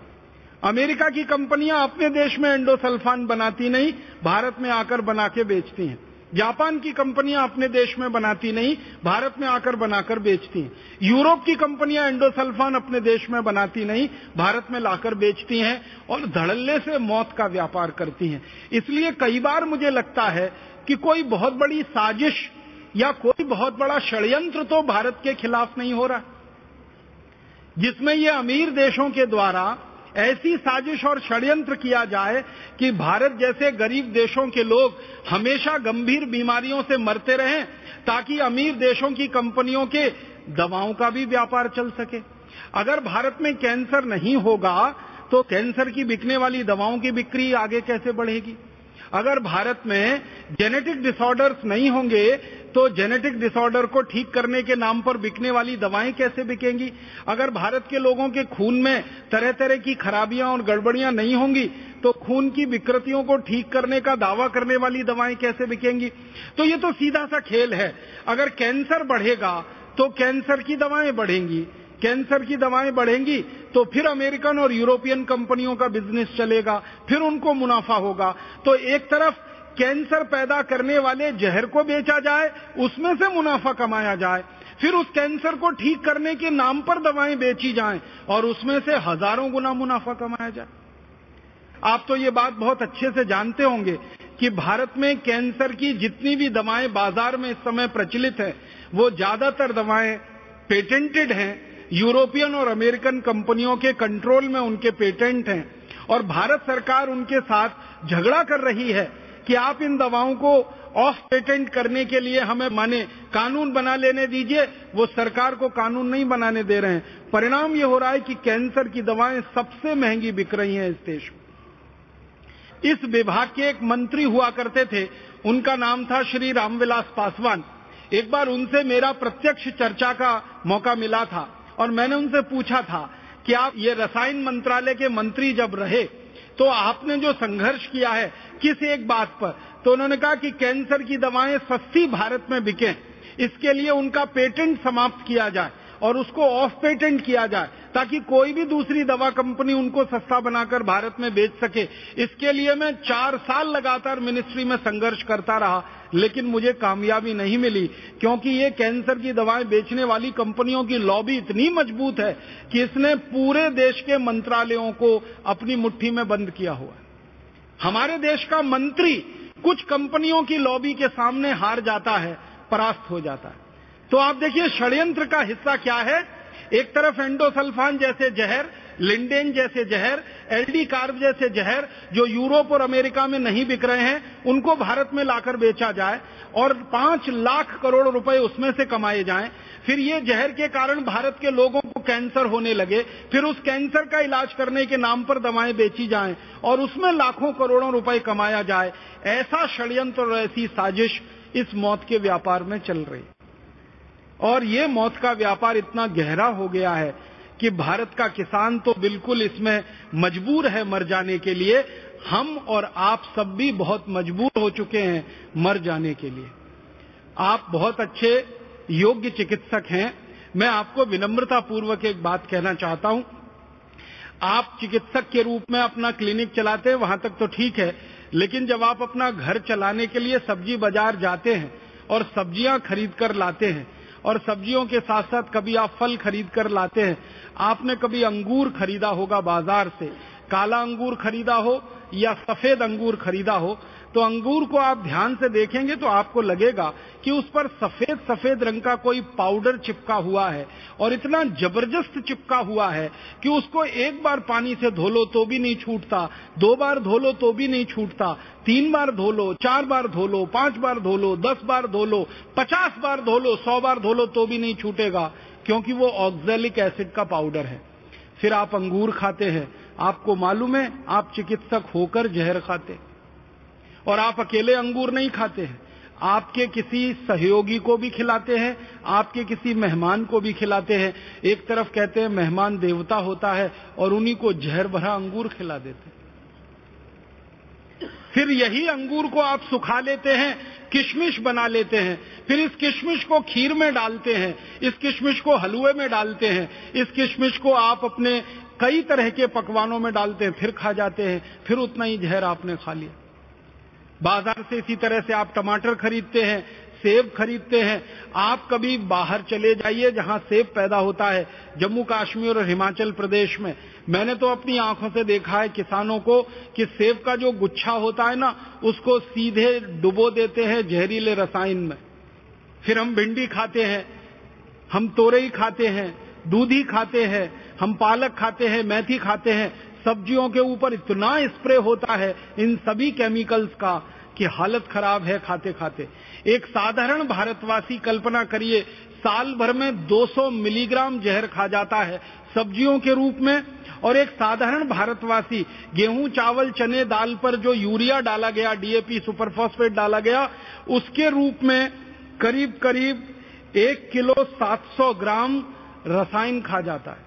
अमेरिका की कंपनियाँ अपने देश में एंडोसल्फान बनाती नहीं, भारत में आकर बना के बेचती हैं। जापान की कंपनियाँ अपने देश में बनाती नहीं, भारत में आकर बनाकर बेचती हैं। यूरोप की कंपनियाँ एंडोसल्फान अपने देश में बनाती नहीं, भारत में लाकर बेचती हैं और धड़ल्ले से मौत का व्यापार करती हैं। इसलिए कई बार मुझे लगता है कि कोई बहुत बड़ी साजिश या कोई बहुत बड़ा षड्यंत्र तो भारत के खिलाफ नहीं हो रहा। जिसमें ये अमीर देशों के द्वारा ऐसी साजिश और षड्यंत्र किया जाए कि भारत जैसे गरीब देशों के लोग हमेशा गंभीर बीमारियों से मरते रहें, ताकि अमीर देशों की कंपनियों के दवाओं का भी व्यापार चल सके। अगर भारत में कैंसर नहीं होगा तो कैंसर की बिकने वाली दवाओं की बिक्री आगे कैसे बढ़ेगी? अगर भारत में जेनेटिक डिसऑर्डर्स नहीं होंगे तो जेनेटिक डिसऑर्डर को ठीक करने के नाम पर बिकने वाली दवाएँ कैसे बिकेंगी? अगर भारत के लोगों के खून में तरह तरह की खराबियाँ और गड़बड़ियाँ नहीं होंगी तो खून की विकृतियों को ठीक करने का दावा करने वाली दवाएँ कैसे बिकेंगी? तो ये तो सीधा सा खेल है। अगर कैंसर बढ़ेगा तो कैंसर की दवाएँ बढ़ेंगी। कैंसर की दवाएँ बढ़ेंगी तो फिर अमेरिकन और यूरोपियन कंपनियों का बिज़नेस चलेगा, फिर उनको मुनाफा होगा। तो एक तरफ़ कैंसर पैदा करने वाले जहर को बेचा जाए, उसमें से मुनाफा कमाया जाए, फिर उस कैंसर को ठीक करने के नाम पर दवाएँ बेची जाएँ, और उसमें से हज़ारों गुना मुनाफा कमाया जाए। आप तो ये बात बहुत अच्छे से जानते होंगे कि भारत में कैंसर की जितनी भी दवाएँ बाज़ार में इस समय प्रचलित है, वो ज़्यादातर दवाएँ पेटेंटेड हैं यूरोपियन और अमेरिकन कंपनियों के कंट्रोल में उनके पेटेंट हैं और भारत सरकार उनके साथ झगड़ा कर रही है कि आप इन दवाओं को ऑफ़ पेटेंट करने के लिए हमें माने कानून बना लेने दीजिए। वो सरकार को कानून नहीं बनाने दे रहे हैं। परिणाम ये हो रहा है कि कैंसर की दवाएँ सबसे महँगी बिक रही हैं इस देश में। इस विभाग के एक मंत्री हुआ करते थे। उनका नाम था श्री रामविलास पासवान। एक बार उनसे मेरा प्रत्यक्ष चर्चा का मौका मिला था। और मैंने उनसे पूछा था कि आप ये रसायन मंत्रालय के मंत्री जब रहे तो आपने जो संघर्ष किया है किस एक बात पर? तो उन्होंने कहा कि कैंसर की दवाएँ सस्ती भारत में बिके, इसके लिए उनका पेटेंट समाप्त किया जाए और उसको ऑफ़ पेटेंट किया जाए, ताकि कोई भी दूसरी दवा कंपनी उनको सस्ता बनाकर भारत में बेच सके। इसके लिए मैं चार साल लगातार मिनिस्ट्री में संघर्ष करता रहा लेकिन मुझे कामयाबी नहीं मिली, क्योंकि ये कैंसर की दवाएँ बेचने वाली कंपनियों की लॉबी इतनी मज़बूत है कि इसने पूरे देश के मंत्रालयों को अपनी मुट्ठी में बंद किया हुआ है। हमारे देश का मंत्री कुछ कंपनियों की लॉबी के सामने हार जाता है, परास्त हो जाता है। तो आप देखिए, षड्यंत्र का हिस्सा क्या है? एक तरफ़ एंडोसल्फान जैसे जहर लिंडेन जैसे जहर एलडी कार्ब जैसे जहर, जो यूरोप और अमेरिका में नहीं बिक रहे हैं, उनको भारत में लाकर बेचा जाए और पाँच लाख करोड़ रुपए उसमें से कमाए जाएँ। फिर ये जहर के कारण भारत के लोगों को कैंसर होने लगे। फिर उस कैंसर का इलाज करने के नाम पर दवाएँ बेची जाएँ और उसमें लाखों करोड़ों रुपए कमाया जाए। ऐसा षड्यंत्र और ऐसी साजिश इस मौत के व्यापार में चल रही। और ये मौत का व्यापार इतना गहरा हो गया है कि भारत का किसान तो बिल्कुल इसमें मजबूर है मर जाने के लिए। हम और आप सब भी बहुत मजबूर हो चुके हैं मर जाने के लिए। आप बहुत अच्छे योग्य चिकित्सक हैं। मैं आपको विनम्रता पूर्वक एक बात कहना चाहता हूँ। आप चिकित्सक के रूप में अपना क्लिनिक चलाते हैं, वहाँ तक तो ठीक है। लेकिन जब आप अपना घर चलाने के लिए सब्ज़ी बाज़ार जाते हैं और सब्ज़ियाँ खरीद कर लाते हैं और सब्जियों के साथ साथ कभी आप फल खरीद कर लाते हैं। आपने कभी अंगूर खरीदा होगा बाज़ार से। काला अंगूर खरीदा हो या सफ़ेद अंगूर खरीदा हो तो अंगूर को आप ध्यान से देखेंगे तो आपको लगेगा कि उस पर सफ़ेद सफ़ेद रंग का कोई पाउडर चिपका हुआ है और इतना ज़बरदस्त चिपका हुआ है कि उसको एक बार पानी से धो लो तो भी नहीं छूटता, दो बार धो लो तो भी नहीं छूटता, तीन बार धो लो, चार बार धो लो, पाँच बार धो लो, दस बार धो लो, पचास बार धो लो, सौ बार धो लो तो भी नहीं छूटेगा, क्योंकि वो ऑक्जेलिक एसिड का पाउडर है। फिर आप अंगूर खाते हैं, आपको मालूम है, आप चिकित्सक होकर जहर खाते और आप अकेले अंगूर नहीं खाते हैं। आपके किसी सहयोगी को भी खिलाते हैं, आपके किसी मेहमान को भी खिलाते हैं। एक तरफ़ कहते हैं, मेहमान देवता होता है और उन्हीं को जहर भरा अंगूर खिला देते हैं। फिर यही अंगूर को आप सुखा लेते हैं, किशमिश बना लेते हैं। फिर इस किशमिश को खीर में डालते हैं, इस किशमिश को हलवे में डालते हैं, इस किशमिश को आप अपने कई तरह के पकवानों में डालते हैं, फिर खा जाते हैं, फिर उतना ही जहर आपने खा लिया। बाज़ार से इसी तरह से आप टमाटर खरीदते हैं, सेब खरीदते हैं, आप कभी बाहर चले जाइए जहाँ सेब पैदा होता है, जम्मू कश्मीर और हिमाचल प्रदेश में। मैंने तो अपनी आँखों से देखा है किसानों को कि सेब का जो गुच्छा होता है ना, उसको सीधे डुबो देते हैं जहरीले रसायन में। फिर हम भिंडी खाते हैं, हम तोरई खाते हैं, दूधी खाते हैं, हम पालक खाते हैं, मेथी खाते हैं सब्जियों के ऊपर इतना स्प्रे होता है इन सभी केमिकल्स का कि हालत खराब है खाते खाते एक साधारण भारतवासी कल्पना करिए, साल भर में 200 मिलीग्राम जहर खा जाता है सब्जियों के रूप में और एक साधारण भारतवासी गेहूँ, चावल, चने, दाल पर जो यूरिया डाला गया डीएपी सुपरफॉस्फेट डाला गया, उसके रूप में करीब करीब एक किलो 700 ग्राम रसायन खा जाता है।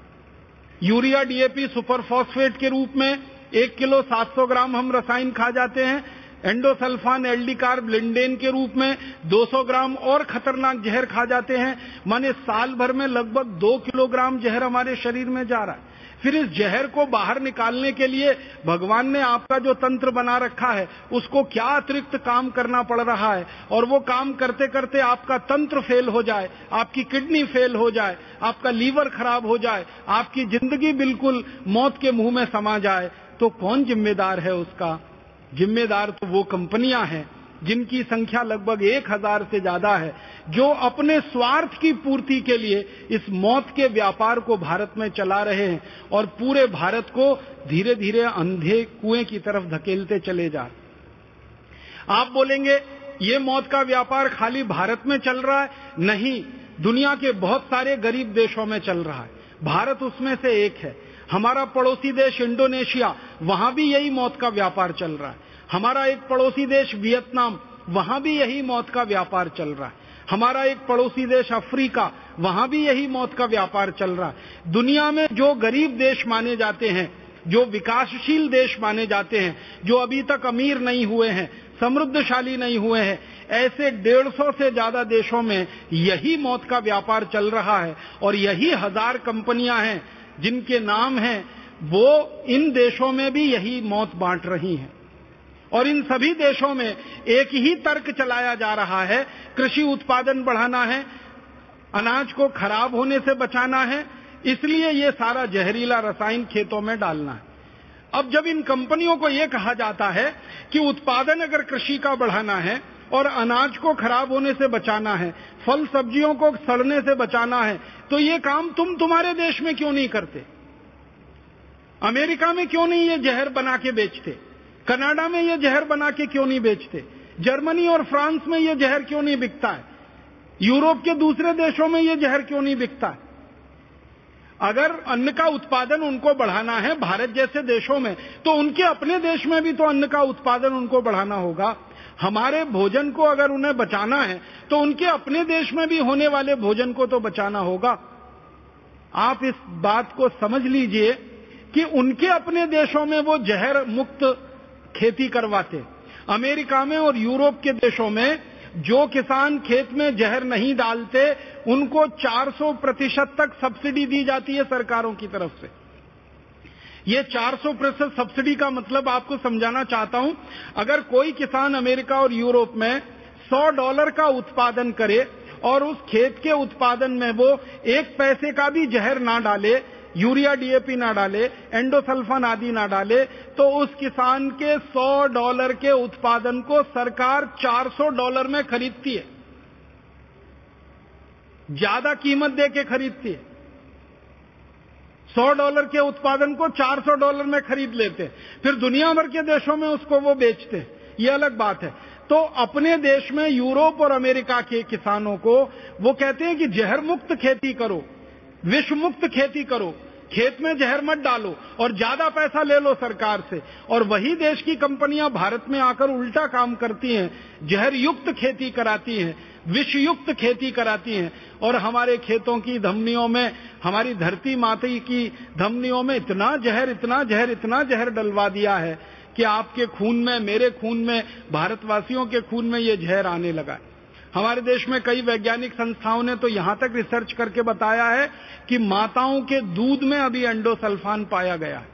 यूरिया डीएपी सुपरफॉस्फेट के रूप में एक किलो 700 ग्राम हम रसायन खा जाते हैं। एंडोसल्फान एलडी कार्ब लिंडेन के रूप में 200 ग्राम और खतरनाक जहर खा जाते हैं। माने साल भर में लगभग दो किलोग्राम जहर हमारे शरीर में जा रहा है। फिर इस जहर को बाहर निकालने के लिए भगवान ने आपका जो तंत्र बना रखा है, उसको क्या अतिरिक्त काम करना पड़ रहा है? और वो काम करते करते आपका तंत्र फेल हो जाए, आपकी किडनी फेल हो जाए, आपका लीवर खराब हो जाए, आपकी ज़िंदगी बिल्कुल मौत के मुँह में समा जाए तो कौन जिम्मेदार है उसका? जिम्मेदार तो वो कंपनियाँ हैं। जिनकी संख्या लगभग एक हज़ार से ज़्यादा है, जो अपने स्वार्थ की पूर्ति के लिए इस मौत के व्यापार को भारत में चला रहे हैं और पूरे भारत को धीरे धीरे अंधे कुएँ की तरफ़ धकेलते चले जा आप बोलेंगे, ये मौत का व्यापार खाली भारत में चल रहा है? नहीं, दुनिया के बहुत सारे गरीब देशों में चल रहा है। भारत उसमें से एक है। हमारा पड़ोसी देश इंडोनेशिया, वहाँ भी यही मौत का व्यापार चल रहा है। हमारा एक पड़ोसी देश वियतनाम, वहाँ भी यही मौत का व्यापार चल रहा है। हमारा एक पड़ोसी देश अफ्रीका, वहाँ भी यही मौत का व्यापार चल रहा है। दुनिया में जो गरीब देश माने जाते हैं, जो विकासशील देश माने जाते हैं, जो अभी तक अमीर नहीं हुए हैं, समृद्धशाली नहीं हुए हैं, ऐसे डेढ़ सौ से ज़्यादा देशों में यही मौत का व्यापार चल रहा है और यही हज़ार कंपनियाँ हैं, जिनके नाम हैं, वो इन देशों में भी यही मौत बांट रही हैं। और इन सभी देशों में एक ही तर्क चलाया जा रहा है, कृषि उत्पादन बढ़ाना है, अनाज को खराब होने से बचाना है, इसलिए ये सारा जहरीला रसायन खेतों में डालना है। अब जब इन कंपनियों को यह कहा जाता है कि उत्पादन अगर कृषि का बढ़ाना है और अनाज को खराब होने से बचाना है, फल सब्जियों को सड़ने से बचाना है तो ये काम तुम तुम्हारे देश में क्यों नहीं करते? अमेरिका में क्यों नहीं ये जहर बना के बेचते? कनाडा में ये जहर बना के क्यों नहीं बेचते? जर्मनी और फ्रांस में ये जहर क्यों नहीं बिकता है? यूरोप के दूसरे देशों में ये जहर क्यों नहीं बिकता है? अगर अन्न का उत्पादन उनको बढ़ाना है भारत जैसे देशों में तो उनके अपने देश में भी तो अन्न का उत्पादन उनको बढ़ाना होगा। हमारे भोजन को अगर उन्हें बचाना है तो उनके अपने देश में भी होने वाले भोजन को तो बचाना होगा। आप इस बात को समझ लीजिए कि उनके अपने देशों में वो जहर मुक्त खेती करवाते। अमेरिका में और यूरोप के देशों में जो किसान खेत में जहर नहीं डालते, उनको 400 प्रतिशत तक सब्सिडी दी जाती है सरकारों की तरफ़ से। ये 400 प्रतिशत सब्सिडी का मतलब आपको समझाना चाहता हूँ, अगर कोई किसान अमेरिका और यूरोप में 100 डॉलर का उत्पादन करे और उस खेत के उत्पादन में वो एक पैसे का भी जहर ना डाले यूरिया डीएपी ना डाले, एंडोसल्फन आदि ना डाले तो उस किसान के 100 डॉलर के उत्पादन को सरकार 400 डॉलर में खरीदती है। ज़्यादा कीमत दे के खरीदती है। 100 डॉलर के उत्पादन को 400 डॉलर में खरीद लेते हैं। फिर दुनिया भर के देशों में उसको वो बेचते हैं। ये अलग बात है। तो अपने देश में यूरोप और अमेरिका के किसानों को वो कहते हैं कि जहर मुक्त खेती करो। विश्व मुक्त खेती करो, खेत में जहर मत डालो और ज़्यादा पैसा ले लो सरकार से। और वही देश की कंपनियाँ भारत में आकर उल्टा काम करती हैं जहर युक्त खेती कराती हैं विष युक्त खेती कराती हैं। और हमारे खेतों की धमनियों में, हमारी धरती माता की धमनियों में इतना जहर इतना जहर इतना जहर डलवा दिया है कि आपके खून में, मेरे खून में, भारतवासियों के खून में ये जहर आने लगा है। हमारे देश में कई वैज्ञानिक संस्थाओं ने तो यहाँ तक रिसर्च करके बताया है कि माताओं के दूध में अभी एंडोसल्फान पाया गया है।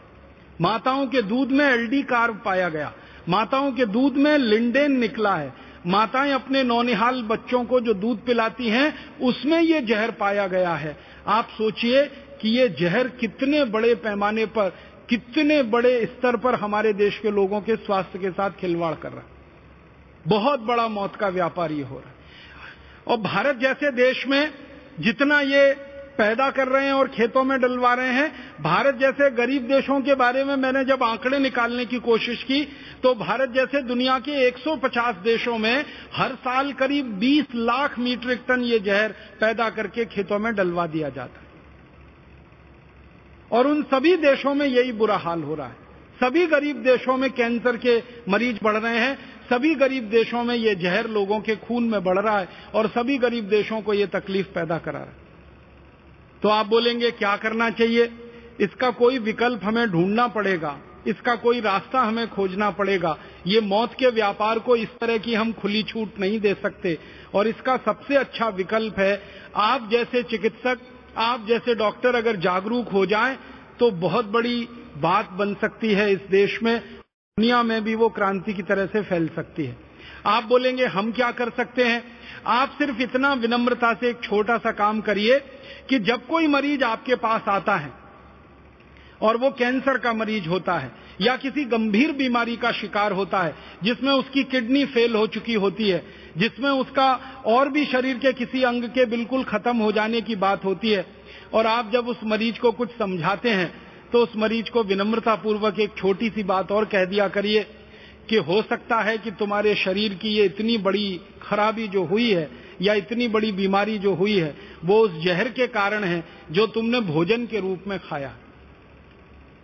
माताओं के दूध में एलडी कार्ब पाया गया माताओं के दूध में लिंडेन निकला है। माताएँ अपने नौनिहाल बच्चों को जो दूध पिलाती हैं, उसमें ये जहर पाया गया है। आप सोचिए कि ये जहर कितने बड़े पैमाने पर, कितने बड़े स्तर पर हमारे देश के लोगों के स्वास्थ्य के साथ खिलवाड़ कर रहा है। बहुत बड़ा मौत का व्यापार ये हो रहा है। और भारत जैसे देश में जितना ये पैदा कर रहे हैं और खेतों में डलवा रहे हैं, भारत जैसे गरीब देशों के बारे में मैंने जब आंकड़े निकालने की कोशिश की तो भारत जैसे दुनिया के 150 देशों में हर साल करीब 20 लाख मीट्रिक टन ये जहर पैदा करके खेतों में डलवा दिया जाता है। और उन सभी देशों में यही बुरा हाल हो रहा है। सभी गरीब देशों में कैंसर के मरीज़ बढ़ रहे हैं। सभी गरीब देशों में ये जहर लोगों के खून में बढ़ रहा है और सभी गरीब देशों को ये तकलीफ़ पैदा करा रहा है। तो आप बोलेंगे, क्या करना चाहिए? इसका कोई विकल्प हमें ढूंढना पड़ेगा। इसका कोई रास्ता हमें खोजना पड़ेगा। ये मौत के व्यापार को इस तरह की हम खुली छूट नहीं दे सकते। और इसका सबसे अच्छा विकल्प है, आप जैसे चिकित्सक, आप जैसे डॉक्टर अगर जागरूक हो जाएँ तो बहुत बड़ी बात बन सकती है इस देश में। दुनिया में भी वो क्रांति की तरह से फैल सकती है। आप बोलेंगे, हम क्या कर सकते हैं? आप सिर्फ़ इतना विनम्रता से एक छोटा सा काम करिए कि जब कोई मरीज़ आपके पास आता है और वो कैंसर का मरीज़ होता है या किसी गंभीर बीमारी का शिकार होता है, जिसमें उसकी किडनी फेल हो चुकी होती है, जिसमें उसका और भी शरीर के किसी अंग के बिल्कुल खत्म हो जाने की बात होती है, और आप जब उस मरीज़ को कुछ समझाते हैं तो उस मरीज़ को विनम्रता पूर्वक एक छोटी सी बात और कह दिया करिए कि हो सकता है कि तुम्हारे शरीर की ये इतनी बड़ी खराबी जो हुई है या इतनी बड़ी बीमारी जो हुई है, वो उस जहर के कारण है जो तुमने भोजन के रूप में खाया।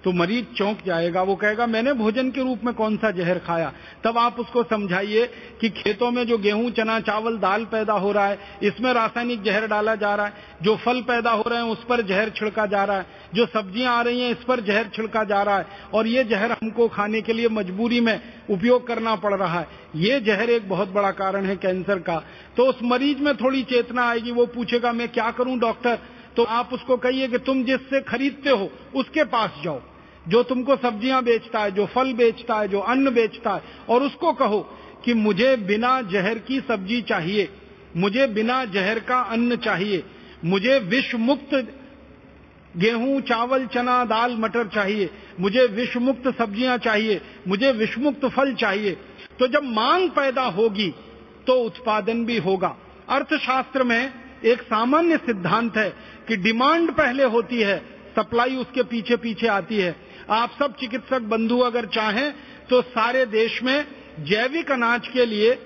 तो मरीज़ चौंक जाएगा। वो कहेगा, मैंने भोजन के रूप में कौन सा जहर खाया? तब आप उसको समझाइए कि खेतों में जो गेहूँ, चना, चावल, दाल पैदा हो रहा है, इसमें रासायनिक जहर डाला जा रहा है। जो फल पैदा हो रहे हैं, उस पर जहर छिड़का जा रहा है। जो सब्ज़ियाँ आ रही हैं, इस पर जहर छिड़का जा रहा है। और ये जहर हमको खाने के लिए मजबूरी में उपयोग करना पड़ रहा है। ये जहर एक बहुत बड़ा कारण है कैंसर का। तो उस मरीज़ में थोड़ी चेतना आएगी। वो पूछेगा, मैं क्या करूँ, डॉक्टर? तो आप उसको कहिए कि, तुम जिससे खरीदते हो, उसके पास जाओ। जो तुमको सब्ज़ियाँ बेचता है, जो फल बेचता है, जो अन्न बेचता है, और उसको कहो कि मुझे बिना जहर की सब्ज़ी चाहिए, मुझे बिना जहर का अन्न चाहिए, मुझे विष मुक्त गेहूँ, चावल, चना, दाल, मटर चाहिए, मुझे विष मुक्त सब्ज़ियाँ चाहिए, मुझे विषमुक्त फल चाहिए तो जब मांग पैदा होगी तो उत्पादन भी होगा। अर्थशास्त्र में एक सामान्य सिद्धांत है कि डिमांड पहले होती है, सप्लाई उसके पीछे पीछे आती है। आप सब चिकित्सक बंधु अगर चाहें तो सारे देश में जैविक अनाज के लिए,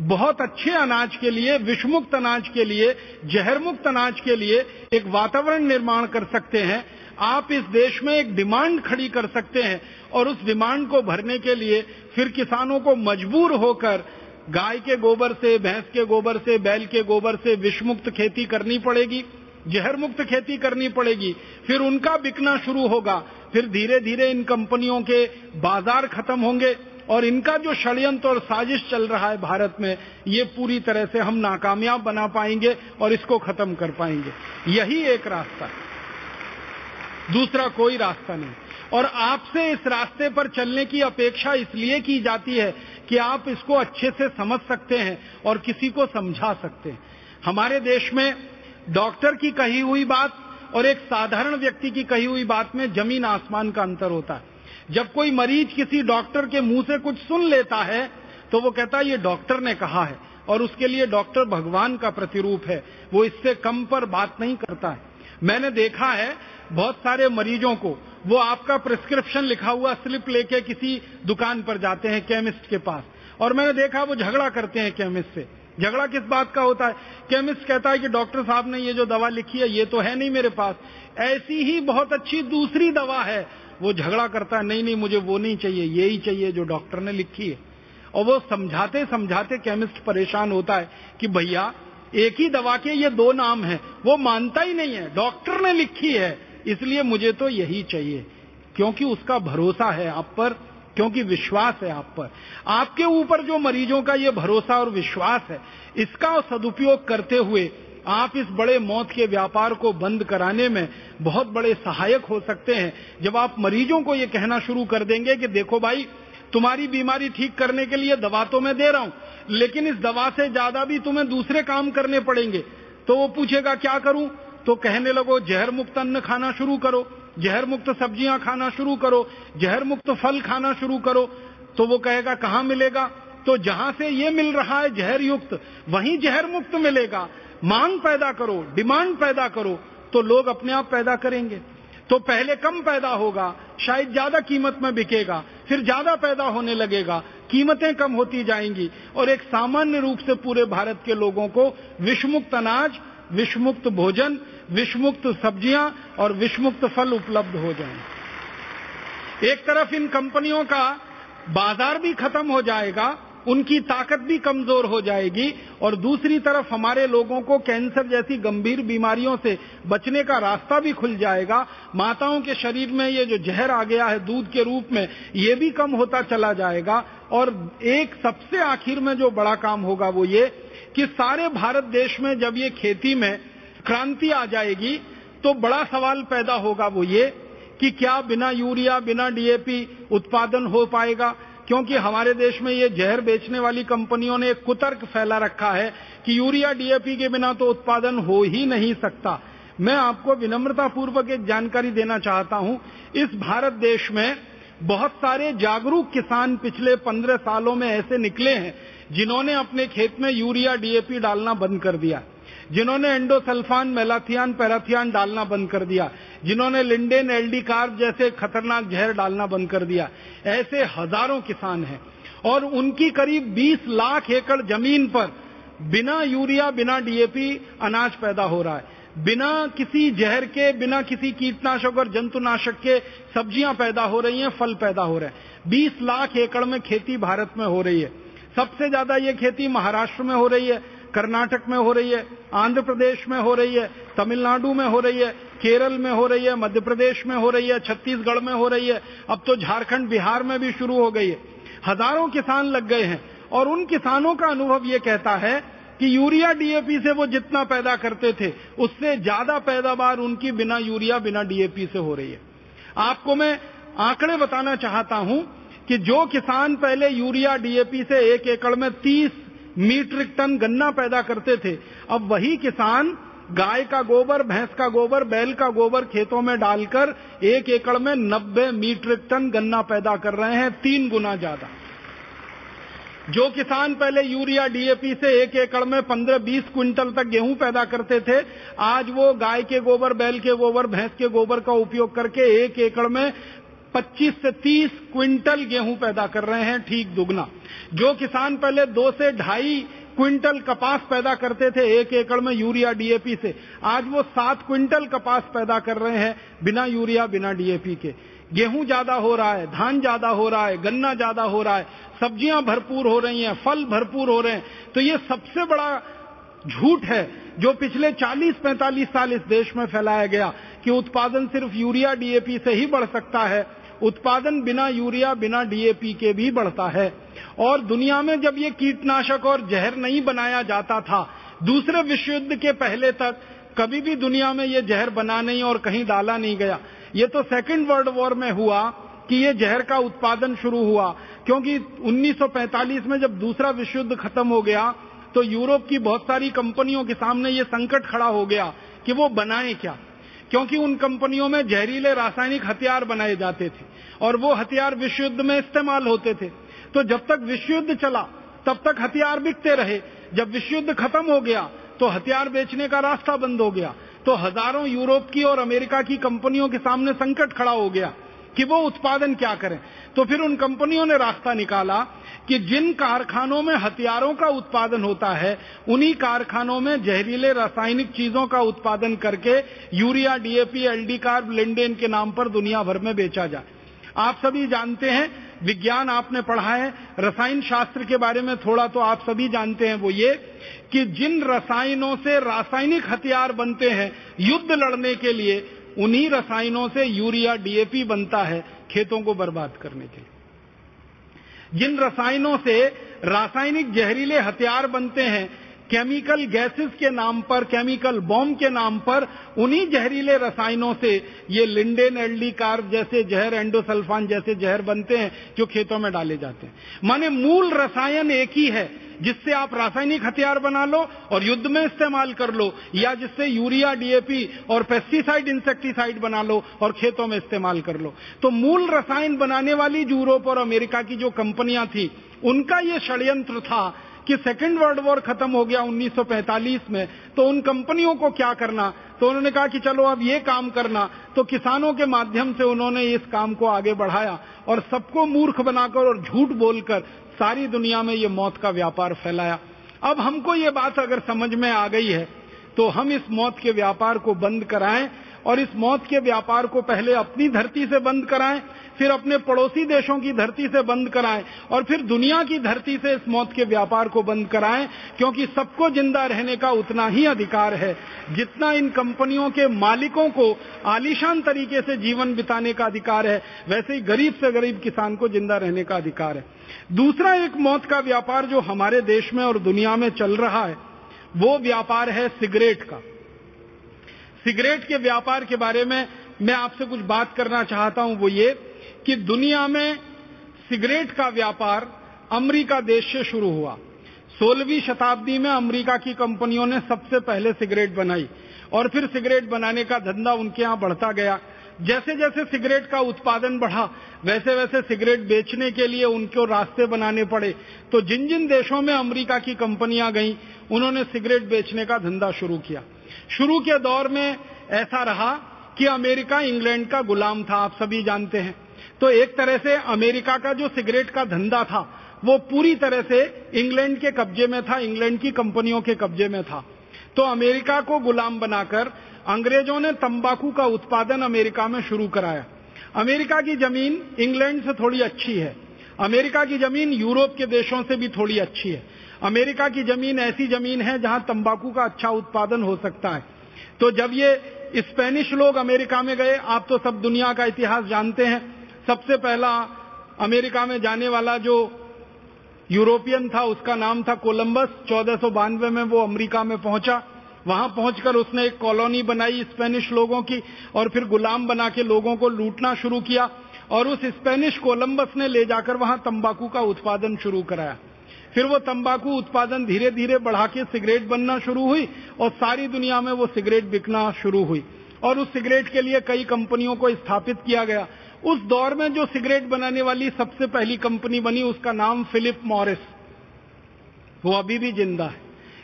बहुत अच्छे अनाज के लिए, विषमुक्त अनाज के लिए जहर मुक्त अनाज के लिए एक वातावरण निर्माण कर सकते हैं। आप इस देश में एक डिमांड खड़ी कर सकते हैं और उस डिमांड को भरने के लिए फिर किसानों को मजबूर होकर गाय के गोबर से, भैंस के गोबर से, बैल के गोबर से विषमुक्त खेती करनी पड़ेगी जहर मुक्त खेती करनी पड़ेगी। फिर उनका बिकना शुरू होगा। फिर धीरे धीरे इन कंपनियों के बाज़ार खत्म होंगे और इनका जो षड्यंत्र और साजिश चल रहा है भारत में, ये पूरी तरह से हम नाकामयाब बना पाएँगे और इसको खत्म कर पाएँगे। यही एक रास्ता है। दूसरा कोई रास्ता नहीं। और आपसे इस रास्ते पर चलने की अपेक्षा इसलिए की जाती है कि आप इसको अच्छे से समझ सकते हैं और किसी को समझा सकते हैं। हमारे देश में डॉक्टर की कही हुई बात और एक साधारण व्यक्ति की कही हुई बात में ज़मीन आसमान का अंतर होता है। जब कोई मरीज़ किसी डॉक्टर के मुँह से कुछ सुन लेता है तो वो कहता है, ये डॉक्टर ने कहा है। और उसके लिए डॉक्टर भगवान का प्रतिरूप है। वो इससे कम पर बात नहीं करता है। मैंने देखा है बहुत सारे मरीजों को, वो आपका प्रिस्क्रिप्शन लिखा हुआ स्लिप लेके किसी दुकान पर जाते हैं केमिस्ट के पास। और मैंने देखा वो झगड़ा करते हैं केमिस्ट से। झगड़ा किस बात का होता है? केमिस्ट कहता है कि डॉक्टर साहब ने ये जो दवा लिखी है, ये तो है नहीं मेरे पास। ऐसी ही बहुत अच्छी दूसरी दवा है। वो झगड़ा करता है, नहीं नहीं, मुझे वो नहीं चाहिए, ये ही चाहिए जो डॉक्टर ने लिखी है। और वो समझाते समझाते केमिस्ट परेशान होता है कि भैया, एक ही दवा के ये दो नाम है। वो मानता ही नहीं है, डॉक्टर ने लिखी है, इसलिए मुझे तो यही चाहिए। क्योंकि उसका भरोसा है आप पर क्योंकि विश्वास है आप पर। आपके ऊपर जो मरीजों का ये भरोसा और विश्वास है, इसका सदुपयोग करते हुए आप इस बड़े मौत के व्यापार को बंद कराने में बहुत बड़े सहायक हो सकते हैं। जब आप मरीजों को ये कहना शुरू कर देंगे कि देखो भाई, तुम्हारी बीमारी ठीक करने के लिए दवा तो मैं दे रहा हूँ, लेकिन इस दवा से ज़्यादा भी तुम्हें दूसरे काम करने पड़ेंगे। तो वो पूछेगा, क्या करूँ? तो कहने लगो, जहर मुक्त अन्न खाना शुरू करो। जहर मुक्त सब्ज़ियाँ खाना शुरू करो जहर मुक्त फल खाना शुरू करो तो वो कहेगा, कहाँ मिलेगा? तो जहाँ से ये मिल रहा है जहर युक्त वहीं जहर मुक्त मिलेगा। मांग पैदा करो, डिमांड पैदा करो तो लोग अपने आप पैदा करेंगे। तो पहले कम पैदा होगा, शायद ज़्यादा कीमत में बिकेगा, फिर ज़्यादा पैदा होने लगेगा, कीमतें कम होती जाएँगी। और एक सामान्य रूप से पूरे भारत के लोगों को विषमुक्त अनाज, विषमुक्त भोजन विषमुक्त सब्ज़ियाँ और विषमुक्त फल उपलब्ध हो जाएँ। एक तरफ़ इन कंपनियों का बाज़ार भी खत्म हो जाएगा, उनकी ताकत भी कमज़ोर हो जाएगी, और दूसरी तरफ़ हमारे लोगों को कैंसर जैसी गंभीर बीमारियों से बचने का रास्ता भी खुल जाएगा माताओं के शरीर में ये जो जहर आ गया है दूध के रूप में, ये भी कम होता चला जाएगा और एक सबसे आखिर में जो बड़ा काम होगा वो ये कि सारे भारत देश में जब ये खेती में क्रांति आ जाएगी तो बड़ा सवाल पैदा होगा वो ये, कि क्या बिना यूरिया, बिना डीएपी उत्पादन हो पाएगा? क्योंकि हमारे देश में ये जहर बेचने वाली कंपनियों ने एक कुतर्क फैला रखा है कि यूरिया डीएपी के बिना तो उत्पादन हो ही नहीं सकता। मैं आपको विनम्रता पूर्वक एक जानकारी देना चाहता हूँ। इस भारत देश में बहुत सारे जागरूक किसान पिछले पंद्रह सालों में ऐसे निकले हैं, जिन्होंने अपने खेत में यूरिया डीएपी डालना बंद कर दिया। जिन्होंने एंडोसल्फान, मेलाथियान, पैराथियान डालना बंद कर दिया। जिन्होंने लिंडेन एलडी कार्ब जैसे खतरनाक जहर डालना बंद कर दिया। ऐसे हज़ारों किसान हैं। और उनकी करीब 20 लाख एकड़ ज़मीन पर बिना यूरिया, बिना डीएपी अनाज पैदा हो रहा है। बिना किसी जहर के, बिना किसी कीटनाशक और जंतुनाशक के सब्ज़ियाँ पैदा हो रही हैं, फल पैदा हो रहे हैं। 20 लाख एकड़ में खेती भारत में हो रही है। सबसे ज़्यादा ये खेती महाराष्ट्र में हो रही है। कर्नाटक में हो रही है, आंध्र प्रदेश में हो रही है, तमिलनाडु में हो रही है, केरल में हो रही है, मध्य प्रदेश में हो रही है, छत्तीसगढ़ में हो रही है। अब तो झारखंड बिहार में भी शुरू हो गई है। हज़ारों किसान लग गए हैं और उन किसानों का अनुभव ये कहता है कि यूरिया डीएपी से वो जितना पैदा करते थे, उससे ज़्यादा पैदावार उनकी बिना यूरिया, बिना डीएपी से हो रही है। आपको मैं आंकड़े बताना चाहता हूँ कि जो किसान पहले यूरिया डीएपी से एक एकड़ में 30 मीट्रिक टन गन्ना पैदा करते थे। अब वही किसान गाय का गोबर, भैंस का गोबर, बैल का गोबर खेतों में डालकर एक एकड़ में 90 मीट्रिक टन गन्ना पैदा कर रहे हैं, तीन गुना ज़्यादा। जो किसान पहले यूरिया डीएपी से एक एकड़ में 15-20 क्विंटल तक गेहूँ पैदा करते थे, आज वो गाय के गोबर, बैल के गोबर, भैंस के गोबर का उपयोग करके एक एकड़ में 25 से 30 क्विंटल गेहूँ पैदा कर रहे हैं ठीक दुगना। जो किसान पहले दो से ढाई क्विंटल कपास पैदा करते थे एक एकड़ में यूरिया डीएपी से, आज वो सात क्विंटल कपास पैदा कर रहे हैं बिना यूरिया, बिना डीएपी के। गेहूँ ज़्यादा हो रहा है, धान ज़्यादा हो रहा है, गन्ना ज़्यादा हो रहा है, सब्ज़ियाँ भरपूर हो रही हैं, फल भरपूर हो रहे हैं तो ये सबसे बड़ा झूठ है जो पिछले 40-45 साल इस देश में फैलाया गया कि उत्पादन सिर्फ़ यूरिया, डीएपी से ही बढ़ सकता है। उत्पादन बिना यूरिया, बिना डीएपी के भी बढ़ता है। और दुनिया में जब ये कीटनाशक और जहर नहीं बनाया जाता था, दूसरे विश्व युद्ध के पहले तक कभी भी दुनिया में ये जहर बना नहीं और कहीं डाला नहीं गया। ये तो सेकेंड वर्ल्ड वॉर में हुआ कि ये जहर का उत्पादन शुरू हुआ, क्योंकि 1945 में जब दूसरा विश्व युद्ध खत्म हो गया तो यूरोप की बहुत सारी कंपनियों के सामने ये संकट खड़ा हो गया कि वो बनाए क्या। क्योंकि उन कंपनियों में जहरीले रासायनिक हथियार बनाए जाते थे और वो हथियार विश्व युद्ध में इस्तेमाल होते थे। तो जब तक विश्व युद्ध चला, तब तक हथियार बिकते रहे। जब विश्व युद्ध खत्म हो गया तो हथियार बेचने का रास्ता बंद हो गया। तो हज़ारों यूरोप की और अमेरिका की कंपनियों के सामने संकट खड़ा हो गया कि वो उत्पादन क्या करें। तो फिर उन कंपनियों ने रास्ता निकाला कि जिन कारखानों में हथियारों का उत्पादन होता है, उन्हीं कारखानों में जहरीले रासायनिक चीज़ों का उत्पादन करके urea, DAP, LD carb, lindane के नाम पर दुनिया भर में बेचा जाए। आप सभी जानते हैं, विज्ञान आपने पढ़ा है, रसायन शास्त्र के बारे में थोड़ा तो आप सभी जानते हैं वो ये, कि जिन रसायनों से रासायनिक हथियार बनते हैं युद्ध लड़ने के लिए, उन्हीं रसायनों से यूरिया, डीएपी बनता है खेतों को बर्बाद करने के लिए। जिन रसायनों से रासायनिक जहरीले हथियार बनते हैं केमिकल गैसेस के नाम पर, केमिकल बॉम्ब के नाम पर, उन्हीं जहरीले रसायनों से ये लिंडेन एल्डी कार्ब जैसे जहर, एंडोसल्फान जैसे जहर बनते हैं, जो खेतों में डाले जाते हैं। माने मूल रसायन एक ही है, जिससे आप रासायनिक हथियार बना लो और युद्ध में इस्तेमाल कर लो, या जिससे यूरिया, डीएपी और पेस्टिसाइड, इंसेक्टिसाइड बना लो और खेतों में इस्तेमाल कर लो। तो मूल रसायन बनाने वाली यूरोप और अमेरिका की जो कंपनियाँ थी, उनका ये षड्यंत्र था कि सेकेंड वर्ल्ड वॉर खत्म हो गया 1945 में तो उन कंपनियों को क्या करना? तो उन्होंने कहा कि चलो अब ये काम करना। तो किसानों के माध्यम से उन्होंने इस काम को आगे बढ़ाया और सबको मूर्ख बनाकर और झूठ बोलकर सारी दुनिया में ये मौत का व्यापार फैलाया। अब हमको ये बात अगर समझ में आ गई है तो हम इस मौत के व्यापार को बंद कराएँ और इस मौत के व्यापार को पहले अपनी धरती से बंद कराएँ फिर अपने पड़ोसी देशों की धरती से बंद कराएँ और फिर दुनिया की धरती से इस मौत के व्यापार को बंद कराएँ, क्योंकि सबको ज़िंदा रहने का उतना ही अधिकार है। जितना इन कंपनियों के मालिकों को आलिशान तरीके से जीवन बिताने का अधिकार है, वैसे ही गरीब से गरीब किसान को ज़िंदा रहने का अधिकार है। दूसरा एक मौत का व्यापार जो हमारे देश में और दुनिया में चल रहा है, वो व्यापार है सिगरेट का। सिगरेट के व्यापार के बारे में मैं आपसे कुछ बात करना चाहता हूँ, वो ये कि दुनिया में सिगरेट का व्यापार अमेरिका देश से शुरू हुआ। 16वीं शताब्दी में अमेरिका की कंपनियों ने सबसे पहले सिगरेट बनाई और फिर सिगरेट बनाने का धंधा उनके यहाँ बढ़ता गया। जैसे जैसे सिगरेट का उत्पादन बढ़ा वैसे वैसे सिगरेट बेचने के लिए उनको रास्ते बनाने पड़े। तो जिन जिन देशों में अमेरिका की कंपनियाँ गईं, उन्होंने सिगरेट बेचने का धंधा शुरू किया। शुरू के दौर में ऐसा रहा कि अमेरिका इंग्लैंड का गुलाम था, आप सभी जानते हैं। तो एक तरह से अमेरिका का जो सिगरेट का धंधा था, वो पूरी तरह से इंग्लैंड के कब्जे में था, इंग्लैंड की कंपनियों के कब्जे में था। तो अमेरिका को गुलाम बनाकर अंग्रेज़ों ने तंबाकू का उत्पादन अमेरिका में शुरू कराया। अमेरिका की ज़मीन इंग्लैंड से थोड़ी अच्छी है। अमेरिका की ज़मीन यूरोप के देशों से भी थोड़ी अच्छी है। अमेरिका की ज़मीन ऐसी ज़मीन है जहाँ तंबाकू का अच्छा उत्पादन हो सकता है। तो जब ये स्पेनिश लोग अमेरिका में गए, आप तो सब दुनिया का इतिहास जानते हैं सबसे पहला अमेरिका में जाने वाला जो यूरोपियन था, उसका नाम था कोलंबस। चौदह में वो अमेरिका में पहुँचा। वहाँ पहुंचकर उसने एक कॉलोनी बनाई स्पेनिश लोगों की और फिर गुलाम बना के लोगों को लूटना शुरू किया और उस स्पेनिश कोलंबस ने ले जाकर वहाँ तंबाकू का उत्पादन शुरू कराया। फिर वो तंबाकू उत्पादन धीरे धीरे बढ़ा के सिगरेट बनना शुरू हुई और सारी दुनिया में वो सिगरेट बिकना शुरू हुई। और उस सिगरेट के लिए कई कंपनियों को स्थापित किया गया। उस दौर में जो सिगरेट बनाने वाली सबसे पहली कंपनी बनी, उसका नाम फिलिप मॉरिस। वो अभी भी ज़िंदा है।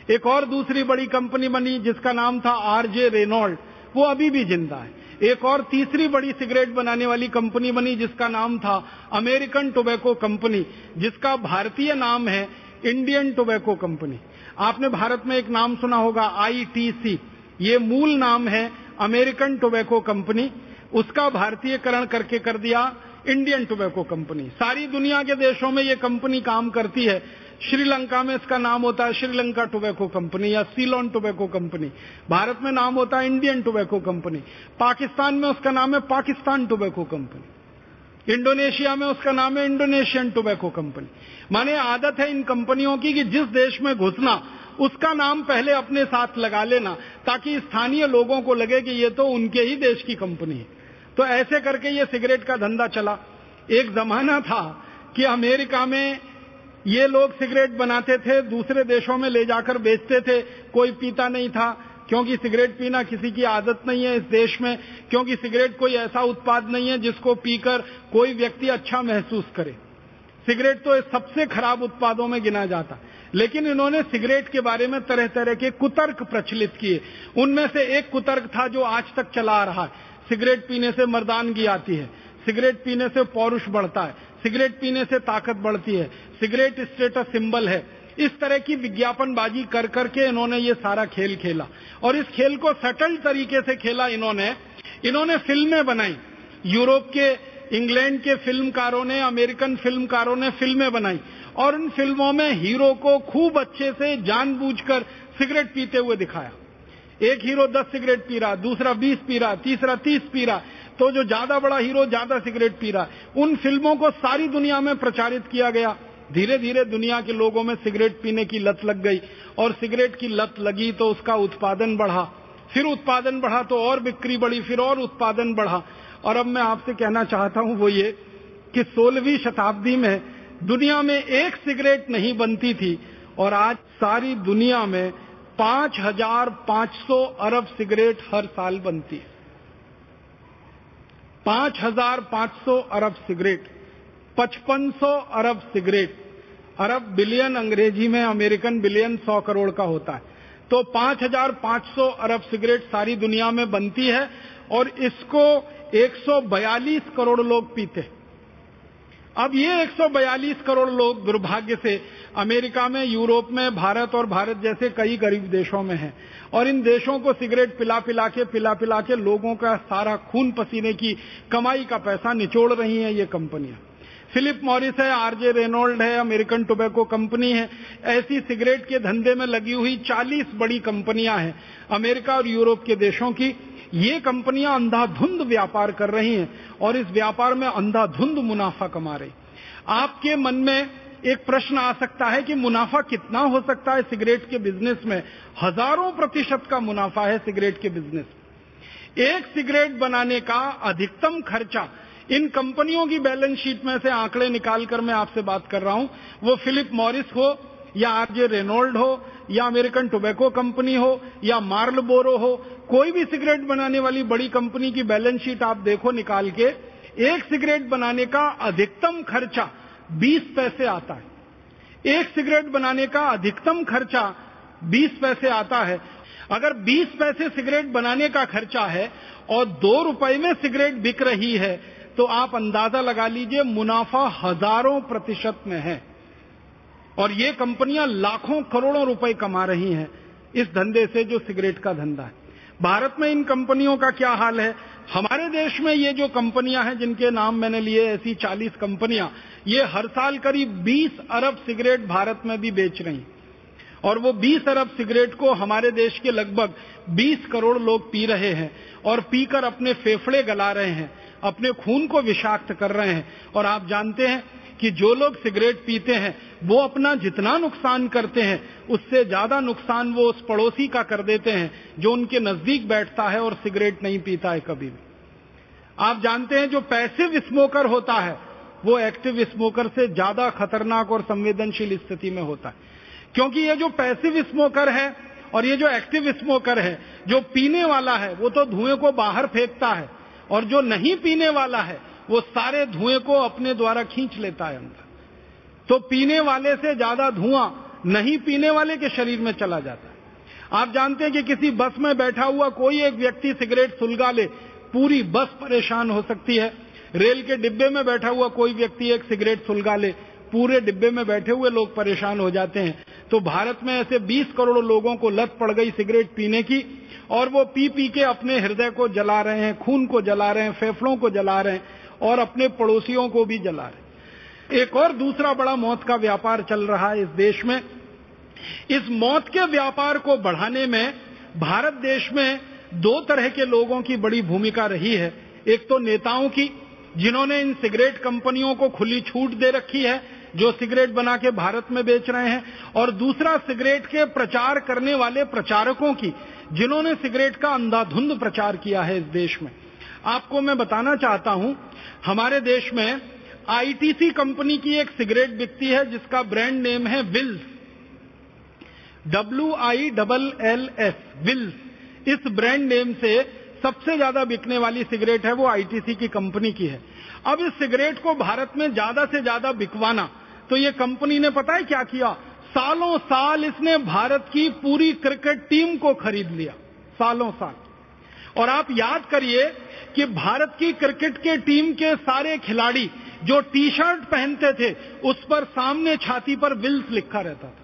एक और दूसरी बड़ी कंपनी बनी, जिसका नाम था आरजे रेनॉल्ड, वो अभी भी ज़िंदा है। एक और तीसरी बड़ी सिगरेट बनाने वाली कंपनी बनी, जिसका नाम था अमेरिकन टोबैको कंपनी, जिसका भारतीय नाम है इंडियन टोबैको कंपनी। आपने भारत में एक नाम सुना होगा, आईटीसी। ये मूल नाम है अमेरिकन टोबैको कंपनी। उसका भारतीयकरण करके कर दिया इंडियन टोबैको कंपनी। सारी दुनिया के देशों में ये कंपनी काम करती है। श्रीलंका में इसका नाम होता है श्रीलंका टोबैको कंपनी या सीलोन टोबैको कंपनी। भारत में नाम होता है इंडियन टोबैको कंपनी। पाकिस्तान में उसका नाम है पाकिस्तान टोबैको कंपनी। इंडोनेशिया में उसका नाम है इंडोनेशियन टोबैको कंपनी। माने आदत है इन कंपनियों की कि जिस देश में घुसना, उसका नाम पहले अपने साथ लगा लेना, ताकि स्थानीय लोगों को लगे कि ये तो उनके ही देश की कंपनी है। तो ऐसे करके ये सिगरेट का धंधा चला। एक जमाना था कि अमेरिका में ये लोग सिगरेट बनाते थे, दूसरे देशों में ले जाकर बेचते थे। कोई पीता नहीं था, क्योंकि सिगरेट पीना किसी की आदत नहीं है इस देश में, क्योंकि सिगरेट कोई ऐसा उत्पाद नहीं है जिसको पीकर कोई व्यक्ति अच्छा महसूस करे। सिगरेट तो सबसे खराब उत्पादों में गिना जाता। लेकिन इन्होंने सिगरेट के बारे में तरह तरह के कुतर्क प्रचलित किए। उनमें से एक कुतर्क था जो आज तक चला आ रहा है। सिगरेट पीने से मर्दानगी आती है। सिगरेट पीने से पौरुष बढ़ता है। सिगरेट पीने से ताकत बढ़ती है। सिगरेट स्टेटस सिंबल है। इस तरह की विज्ञापनबाजी कर करके इन्होंने ये सारा खेल खेला। और इस खेल को सटल तरीके से खेला इन्होंने। इन्होंने फ़िल्में बनाई। यूरोप के, इंग्लैंड के फिल्मकारों ने, अमेरिकन फिल्मकारों ने फ़िल्में बनाई। और उन फ़िल्मों में हीरो को खूब अच्छे से जानबूझकर सिगरेट पीते हुए दिखाया। एक हीरो दस सिगरेट पी रहा, दूसरा बीस पी रहा, तीसरा तीस पी रहा तो जो ज़्यादा बड़ा हीरो ज़्यादा सिगरेट पी रहा, उन फ़िल्मों को सारी दुनिया में प्रचारित किया गया। धीरे धीरे दुनिया के लोगों में सिगरेट पीने की लत लग गई, और सिगरेट की लत लगी तो उसका उत्पादन बढ़ा। फिर उत्पादन बढ़ा तो और बिक्री बढ़ी, फिर और उत्पादन बढ़ा। और अब मैं आपसे कहना चाहता हूँ वो ये कि सोलहवीं शताब्दी में दुनिया में एक सिगरेट नहीं बनती थी, और आज सारी दुनिया में पाँच हज़ार पाँच सौ अरब सिगरेट हर साल बनती है। पाँच हज़ार पाँच सौ अरब सिगरेट, पचपन सौ अरब सिगरेट, अरब बिलियन अंग्रेज़ी में अमेरिकन बिलियन सौ करोड़ का होता है। तो पाँच हज़ार पाँच सौ अरब सिगरेट सारी दुनिया में बनती है और इसको 142 करोड़ लोग पीते अब ये 142 करोड़ लोग दुर्भाग्य से अमेरिका में, यूरोप में, भारत और भारत जैसे कई गरीब देशों में हैं। और इन देशों को सिगरेट पिला पिला के, पिला पिला के लोगों का सारा खून पसीने की कमाई का पैसा निचोड़ रही हैं ये कंपनियाँ। फिलिप मॉरिस है, आरजे रेनोल्ड है, अमेरिकन टोबैको कंपनी है। ऐसी सिगरेट के धंधे में लगी हुई 40 बड़ी कंपनियाँ हैं अमेरिका और यूरोप के देशों की। ये कंपनियाँ अंधाधुंध व्यापार कर रही हैं और इस व्यापार में अंधाधुंध मुनाफा कमा रही। आपके मन में एक प्रश्न आ सकता है कि मुनाफा कितना हो सकता है सिगरेट के बिज़नेस में? हज़ारों प्रतिशत का मुनाफा है सिगरेट के बिज़नेस। एक सिगरेट बनाने का अधिकतम खर्चा, इन कंपनियों की बैलेंस शीट में से आंकड़े निकालकर मैं आपसे बात कर रहा हूँ। वो फिलिप मॉरिस हो या आरजे रेनोल्ड हो, या अमेरिकन टोबैको कंपनी हो, या मार्ल बोरो हो, कोई भी सिगरेट बनाने वाली बड़ी कंपनी की बैलेंस शीट आप देखो निकाल के, एक सिगरेट बनाने का अधिकतम खर्चा 20 पैसे आता है। एक सिगरेट बनाने का अधिकतम खर्चा 20 पैसे आता है। अगर 20 पैसे सिगरेट बनाने का खर्चा है और दो रुपए में सिगरेट बिक रही है तो आप अंदाज़ा लगा लीजिए मुनाफा हज़ारों प्रतिशत में है। और ये कंपनियाँ लाखों करोड़ों रुपए कमा रही हैं इस धंधे से जो सिगरेट का धंधा है। भारत में इन कंपनियों का क्या हाल है? हमारे देश में ये जो कंपनियाँ हैं, जिनके नाम मैंने लिए, ऐसी 40 कंपनियाँ, ये हर साल करीब 20 अरब सिगरेट भारत में भी बेच रही और वो 20 अरब सिगरेट को हमारे देश के लगभग 20 करोड़ लोग पी रहे हैं और पीकर अपने फेफड़े गला रहे हैं, अपने खून को विषाक्त कर रहे हैं। और आप जानते हैं कि जो लोग सिगरेट पीते हैं, वो अपना जितना नुकसान करते हैं, उससे ज़्यादा नुकसान वो उस पड़ोसी का कर देते हैं, जो उनके नज़दीक बैठता है और सिगरेट नहीं पीता है कभी भी। आप जानते हैं जो पैसिव स्मोकर होता है, वो एक्टिव स्मोकर से ज़्यादा खतरनाक और संवेदनशील स्थिति में होता है। क्योंकि ये जो पैसिव स्मोकर है और ये जो एक्टिव स्मोकर है, जो पीने वाला है, वो तो धुएँ को बाहर फेंकता है, और जो नहीं पीने वाला है वो सारे धुएँ को अपने द्वारा खींच लेता है अंदर। तो पीने वाले से ज़्यादा धुआँ नहीं पीने वाले के शरीर में चला जाता है। आप जानते हैं कि किसी बस में बैठा हुआ कोई एक व्यक्ति सिगरेट सुलगा ले, पूरी बस परेशान हो सकती है। रेल के डिब्बे में बैठा हुआ कोई व्यक्ति एक सिगरेट सुलगा ले, पूरे डिब्बे में बैठे हुए लोग परेशान हो जाते हैं। तो भारत में ऐसे 20 करोड़ लोगों को लत पड़ गई सिगरेट पीने की, और वो पी पी के अपने हृदय को जला रहे हैं, खून को जला रहे हैं, फेफड़ों को जला रहे हैं। और अपने पड़ोसियों को भी जला रहे एक और दूसरा बड़ा मौत का व्यापार चल रहा है इस देश में। इस मौत के व्यापार को बढ़ाने में भारत देश में दो तरह के लोगों की बड़ी भूमिका रही है। एक तो नेताओं की, जिन्होंने इन सिगरेट कंपनियों को खुली छूट दे रखी है, जो सिगरेट बना के भारत में बेच रहे हैं, और दूसरा सिगरेट के प्रचार करने वाले प्रचारकों की, जिन्होंने सिगरेट का अंधाधुंध प्रचार किया है इस देश में। आपको मैं बताना चाहता हूँ हमारे देश में आईटीसी कंपनी की एक सिगरेट बिकती है, जिसका ब्रांड नेम है Wills W I double L S Wills इस ब्रांड नेम से सबसे ज़्यादा बिकने वाली सिगरेट है, वो आईटीसी की कंपनी की है। अब इस सिगरेट को भारत में ज़्यादा से ज़्यादा बिकवाना तो ये कंपनी ने पता है क्या किया? सालों साल इसने भारत की पूरी क्रिकेट टीम को खरीद लिया। सालों साल। और आप याद करिए कि भारत की क्रिकेट के टीम के सारे खिलाड़ी जो टी शर्ट पहनते थे, उस पर सामने छाती पर विल्स लिखा रहता था।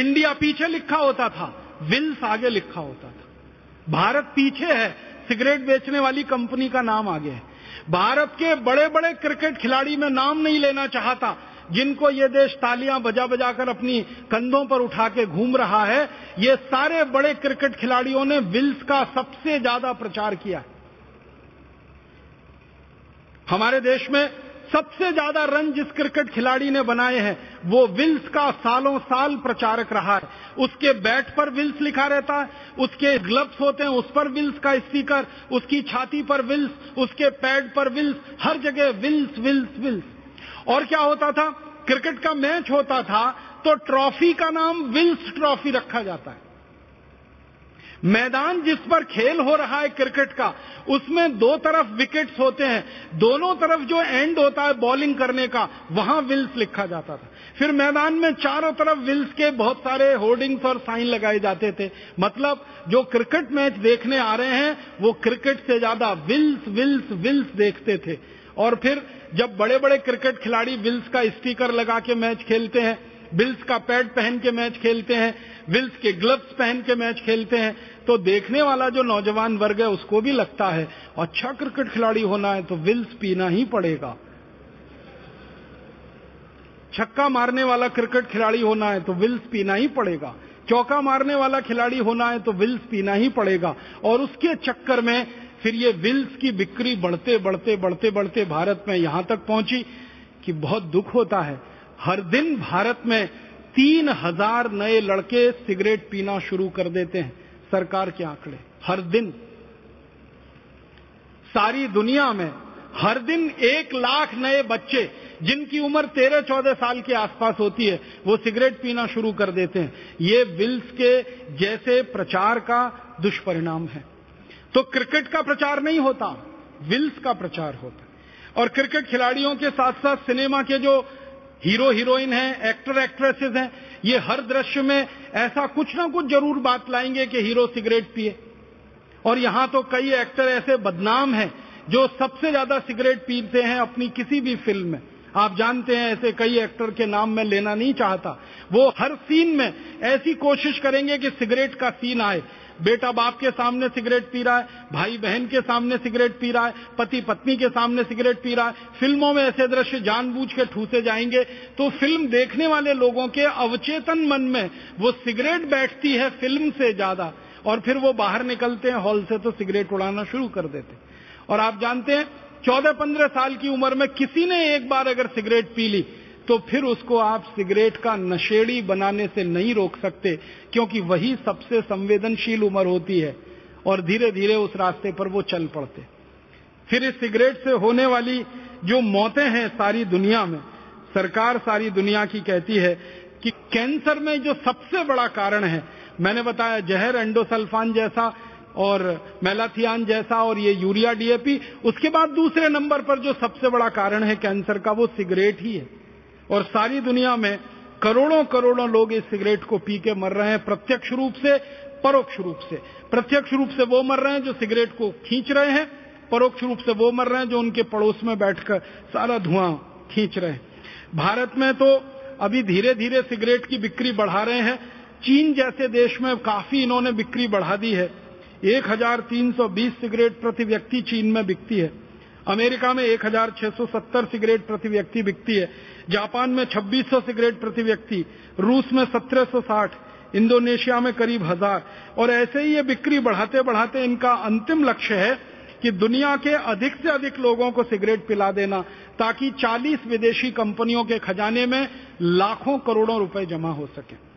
इंडिया पीछे लिखा होता था, विल्स आगे लिखा होता था। भारत पीछे है, सिगरेट बेचने वाली कंपनी का नाम आगे है। भारत के बड़े बड़े क्रिकेट खिलाड़ी में नाम नहीं लेना चाहता जिनको ये देश तालियाँ बजा बजाकर अपनी कंधों पर उठा के घूम रहा है, ये सारे बड़े क्रिकेट खिलाड़ियों ने विल्स का सबसे ज़्यादा प्रचार किया हमारे देश में सबसे ज़्यादा रन जिस क्रिकेट खिलाड़ी ने बनाए हैं, वो विल्स का सालों साल प्रचारक रहा है। उसके बैट पर विल्स लिखा रहता है, उसके ग्लव्स होते हैं, उस पर विल्स का स्पीकर, उसकी छाती पर विल्स, उसके पैड पर विल्स, हर जगह विल्स विल्स विल्स। और क्या होता था? क्रिकेट का मैच होता था तो ट्रॉफी का नाम विल्स ट्रॉफी रखा जाता है। मैदान जिस पर खेल हो रहा है क्रिकेट का, उसमें दो तरफ़ विकेट्स होते हैं। दोनों तरफ़ जो एंड होता है बॉलिंग करने का, वहाँ विल्स लिखा जाता था। फिर मैदान में चारों तरफ़ विल्स के बहुत सारे होर्डिंग्स और साइन लगाए जाते थे। मतलब जो क्रिकेट मैच देखने आ रहे हैं, वो क्रिकेट से ज़्यादा विल्स विल्स विल्स देखते थे। और फिर जब बड़े बड़े क्रिकेट खिलाड़ी विल्स का स्टिकर लगा के मैच खेलते हैं, विल्स का पैड पहन के मैच खेलते हैं, विल्स के ग्लव्स पहन के मैच खेलते हैं तो देखने वाला जो नौजवान वर्ग है, उसको भी लगता है अच्छा क्रिकेट खिलाड़ी होना है तो विल्स पीना ही पड़ेगा। छक्का मारने वाला क्रिकेट खिलाड़ी होना है तो विल्स पीना ही पड़ेगा। चौका मारने वाला खिलाड़ी होना है तो विल्स पीना ही पड़ेगा। और उसके चक्कर में फिर ये विल्स की बिक्री बढ़ते बढ़ते बढ़ते बढ़ते भारत में यहाँ तक पहुँची कि बहुत दुख होता है। हर दिन भारत में तीन हज़ार नए लड़के सिगरेट पीना शुरू कर देते हैं, सरकार के आंकड़े। हर दिन। सारी दुनिया में हर दिन एक लाख नए बच्चे, जिनकी उम्र तेरह चौदह साल के आसपास होती है, वो सिगरेट पीना शुरू कर देते हैं। ये विल्स के जैसे प्रचार का दुष्परिणाम है। तो क्रिकेट का प्रचार नहीं होता, विल्स का प्रचार होता और क्रिकेट खिलाड़ियों के साथ साथ सिनेमा के जो हीरो हीरोइन हैं, एक्टर एक्ट्रेसेस हैं, ये हर दृश्य में ऐसा कुछ ना कुछ ज़रूर बात लाएँगे कि हीरो सिगरेट पिए। और यहाँ तो कई एक्टर ऐसे बदनाम हैं जो सबसे ज़्यादा सिगरेट पीते हैं अपनी किसी भी फ़िल्म में। आप जानते हैं ऐसे कई एक्टर के नाम मैं लेना नहीं चाहता। वो हर सीन में ऐसी कोशिश करेंगे कि सिगरेट का सीन आए। बेटा बाप के सामने सिगरेट पी रहा है, भाई बहन के सामने सिगरेट पी रहा है, पति पत्नी के सामने सिगरेट पी रहा है, फ़िल्मों में ऐसे दृश्य जानबूझ के ठूसे जाएँगे तो फ़िल्म देखने वाले लोगों के अवचेतन मन में वो सिगरेट बैठती है फ़िल्म से ज़्यादा, और फिर वो बाहर निकलते हैं, हॉल से तो सिगरेट उड़ाना शुरू कर देते और आप जानते हैं, चौदह पंद्रह साल की उम्र में किसी ने एक बार अगर सिगरेट पी ली तो फिर उसको आप सिगरेट का नशेड़ी बनाने से नहीं रोक सकते, क्योंकि वही सबसे संवेदनशील उम्र होती है, और धीरे धीरे उस रास्ते पर वो चल पड़ते। फिर इस सिगरेट से होने वाली जो मौतें हैं सारी दुनिया में, सरकार सारी दुनिया की कहती है कि कैंसर में जो सबसे बड़ा कारण है, मैंने बताया जहर एंडोसल्फान जैसा और मेलाथियान जैसा और ये यूरिया डीएपी, उसके बाद दूसरे नंबर पर जो सबसे बड़ा कारण है कैंसर का, वो सिगरेट ही है। और सारी दुनिया में करोड़ों करोड़ों लोग इस सिगरेट को पी के मर रहे हैं, प्रत्यक्ष रूप से, परोक्ष रूप से। प्रत्यक्ष रूप से वो मर रहे हैं जो सिगरेट को खींच रहे हैं, परोक्ष रूप से वो मर रहे हैं जो उनके पड़ोस में बैठकर सारा धुआँ खींच रहे हैं। भारत में तो अभी धीरे धीरे सिगरेट की बिक्री बढ़ा रहे हैं। चीन जैसे देश में काफ़ी इन्होंने बिक्री बढ़ा दी है। 1320 सिगरेट प्रति व्यक्ति चीन में बिकती है। अमेरिका में 1670 सिगरेट प्रति व्यक्ति बिकती है। जापान में 2600 सिगरेट प्रति व्यक्ति, रूस में 1760 इंडोनेशिया में करीब हज़ार। और ऐसे ही ये बिक्री बढ़ाते बढ़ाते इनका अंतिम लक्ष्य है कि दुनिया के अधिक से अधिक लोगों को सिगरेट पिला देना, ताकि 40 विदेशी कंपनियों के खजाने में लाखों करोड़ों रुपए जमा हो सके।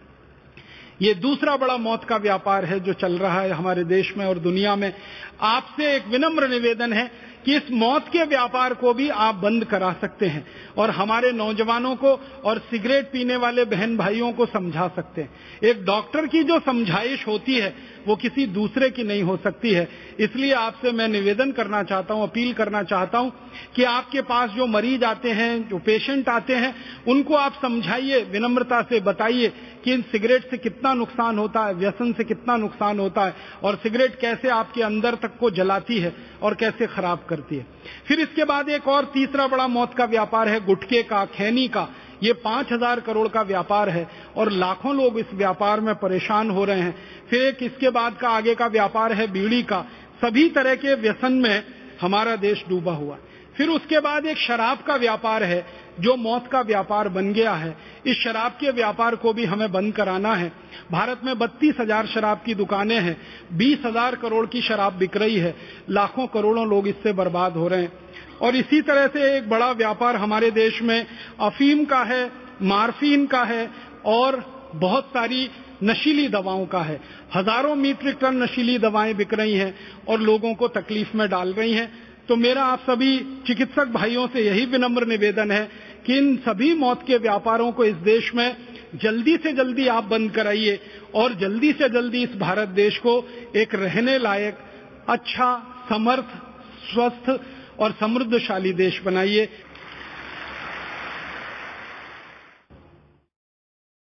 ये दूसरा बड़ा मौत का व्यापार है जो चल रहा है हमारे देश में और दुनिया में। आपसे एक विनम्र निवेदन है कि इस मौत के व्यापार को भी आप बंद करा सकते हैं और हमारे नौजवानों को और सिगरेट पीने वाले बहन भाइयों को समझा सकते हैं। एक डॉक्टर की जो समझाइश होती है वो किसी दूसरे की नहीं हो सकती है। इसलिए आपसे मैं निवेदन करना चाहता हूँ, अपील करना चाहता हूँ कि आपके पास जो मरीज़ आते हैं, जो पेशेंट आते हैं, उनको आप समझाइए, विनम्रता से बताइए कि इन सिगरेट से कितना नुकसान होता है, व्यसन से कितना नुकसान होता है और सिगरेट कैसे आपके अंदर तक को जलाती है और कैसे खराब करती है। फिर इसके बाद एक और तीसरा बड़ा मौत का व्यापार है, गुटके का, खैनी का। ये पाँच हज़ार करोड़ का व्यापार है और लाखों लोग इस व्यापार में परेशान हो रहे हैं। फिर एक इसके बाद का आगे का व्यापार है? बीड़ी का। सभी तरह के व्यसन में हमारा देश डूबा हुआ। फिर उसके बाद एक शराब का व्यापार है, जो मौत का व्यापार बन गया है। इस शराब के व्यापार को भी हमें बंद कराना है। भारत में बत्तीस हज़ार शराब की दुकानें हैं। बीस हज़ार करोड़ की शराब बिक रही है। लाखों करोड़ों लोग इससे बर्बाद हो रहे हैं। और इसी तरह से एक बड़ा व्यापार हमारे देश में अफीम का है, मार्फिन का है और बहुत सारी नशीली दवाओं का है। हज़ारों मीट्रिक टन नशीली दवाएँ बिक रही हैं और लोगों को तकलीफ़ में डाल रही हैं। तो मेरा आप सभी चिकित्सक भाइयों से यही विनम्र निवेदन है कि इन सभी मौत के व्यापारों को इस देश में जल्दी से जल्दी आप बंद कराइए और जल्दी से जल्दी इस भारत देश को एक रहने लायक अच्छा समर्थ, स्वस्थ और समृद्धशाली देश बनाइए।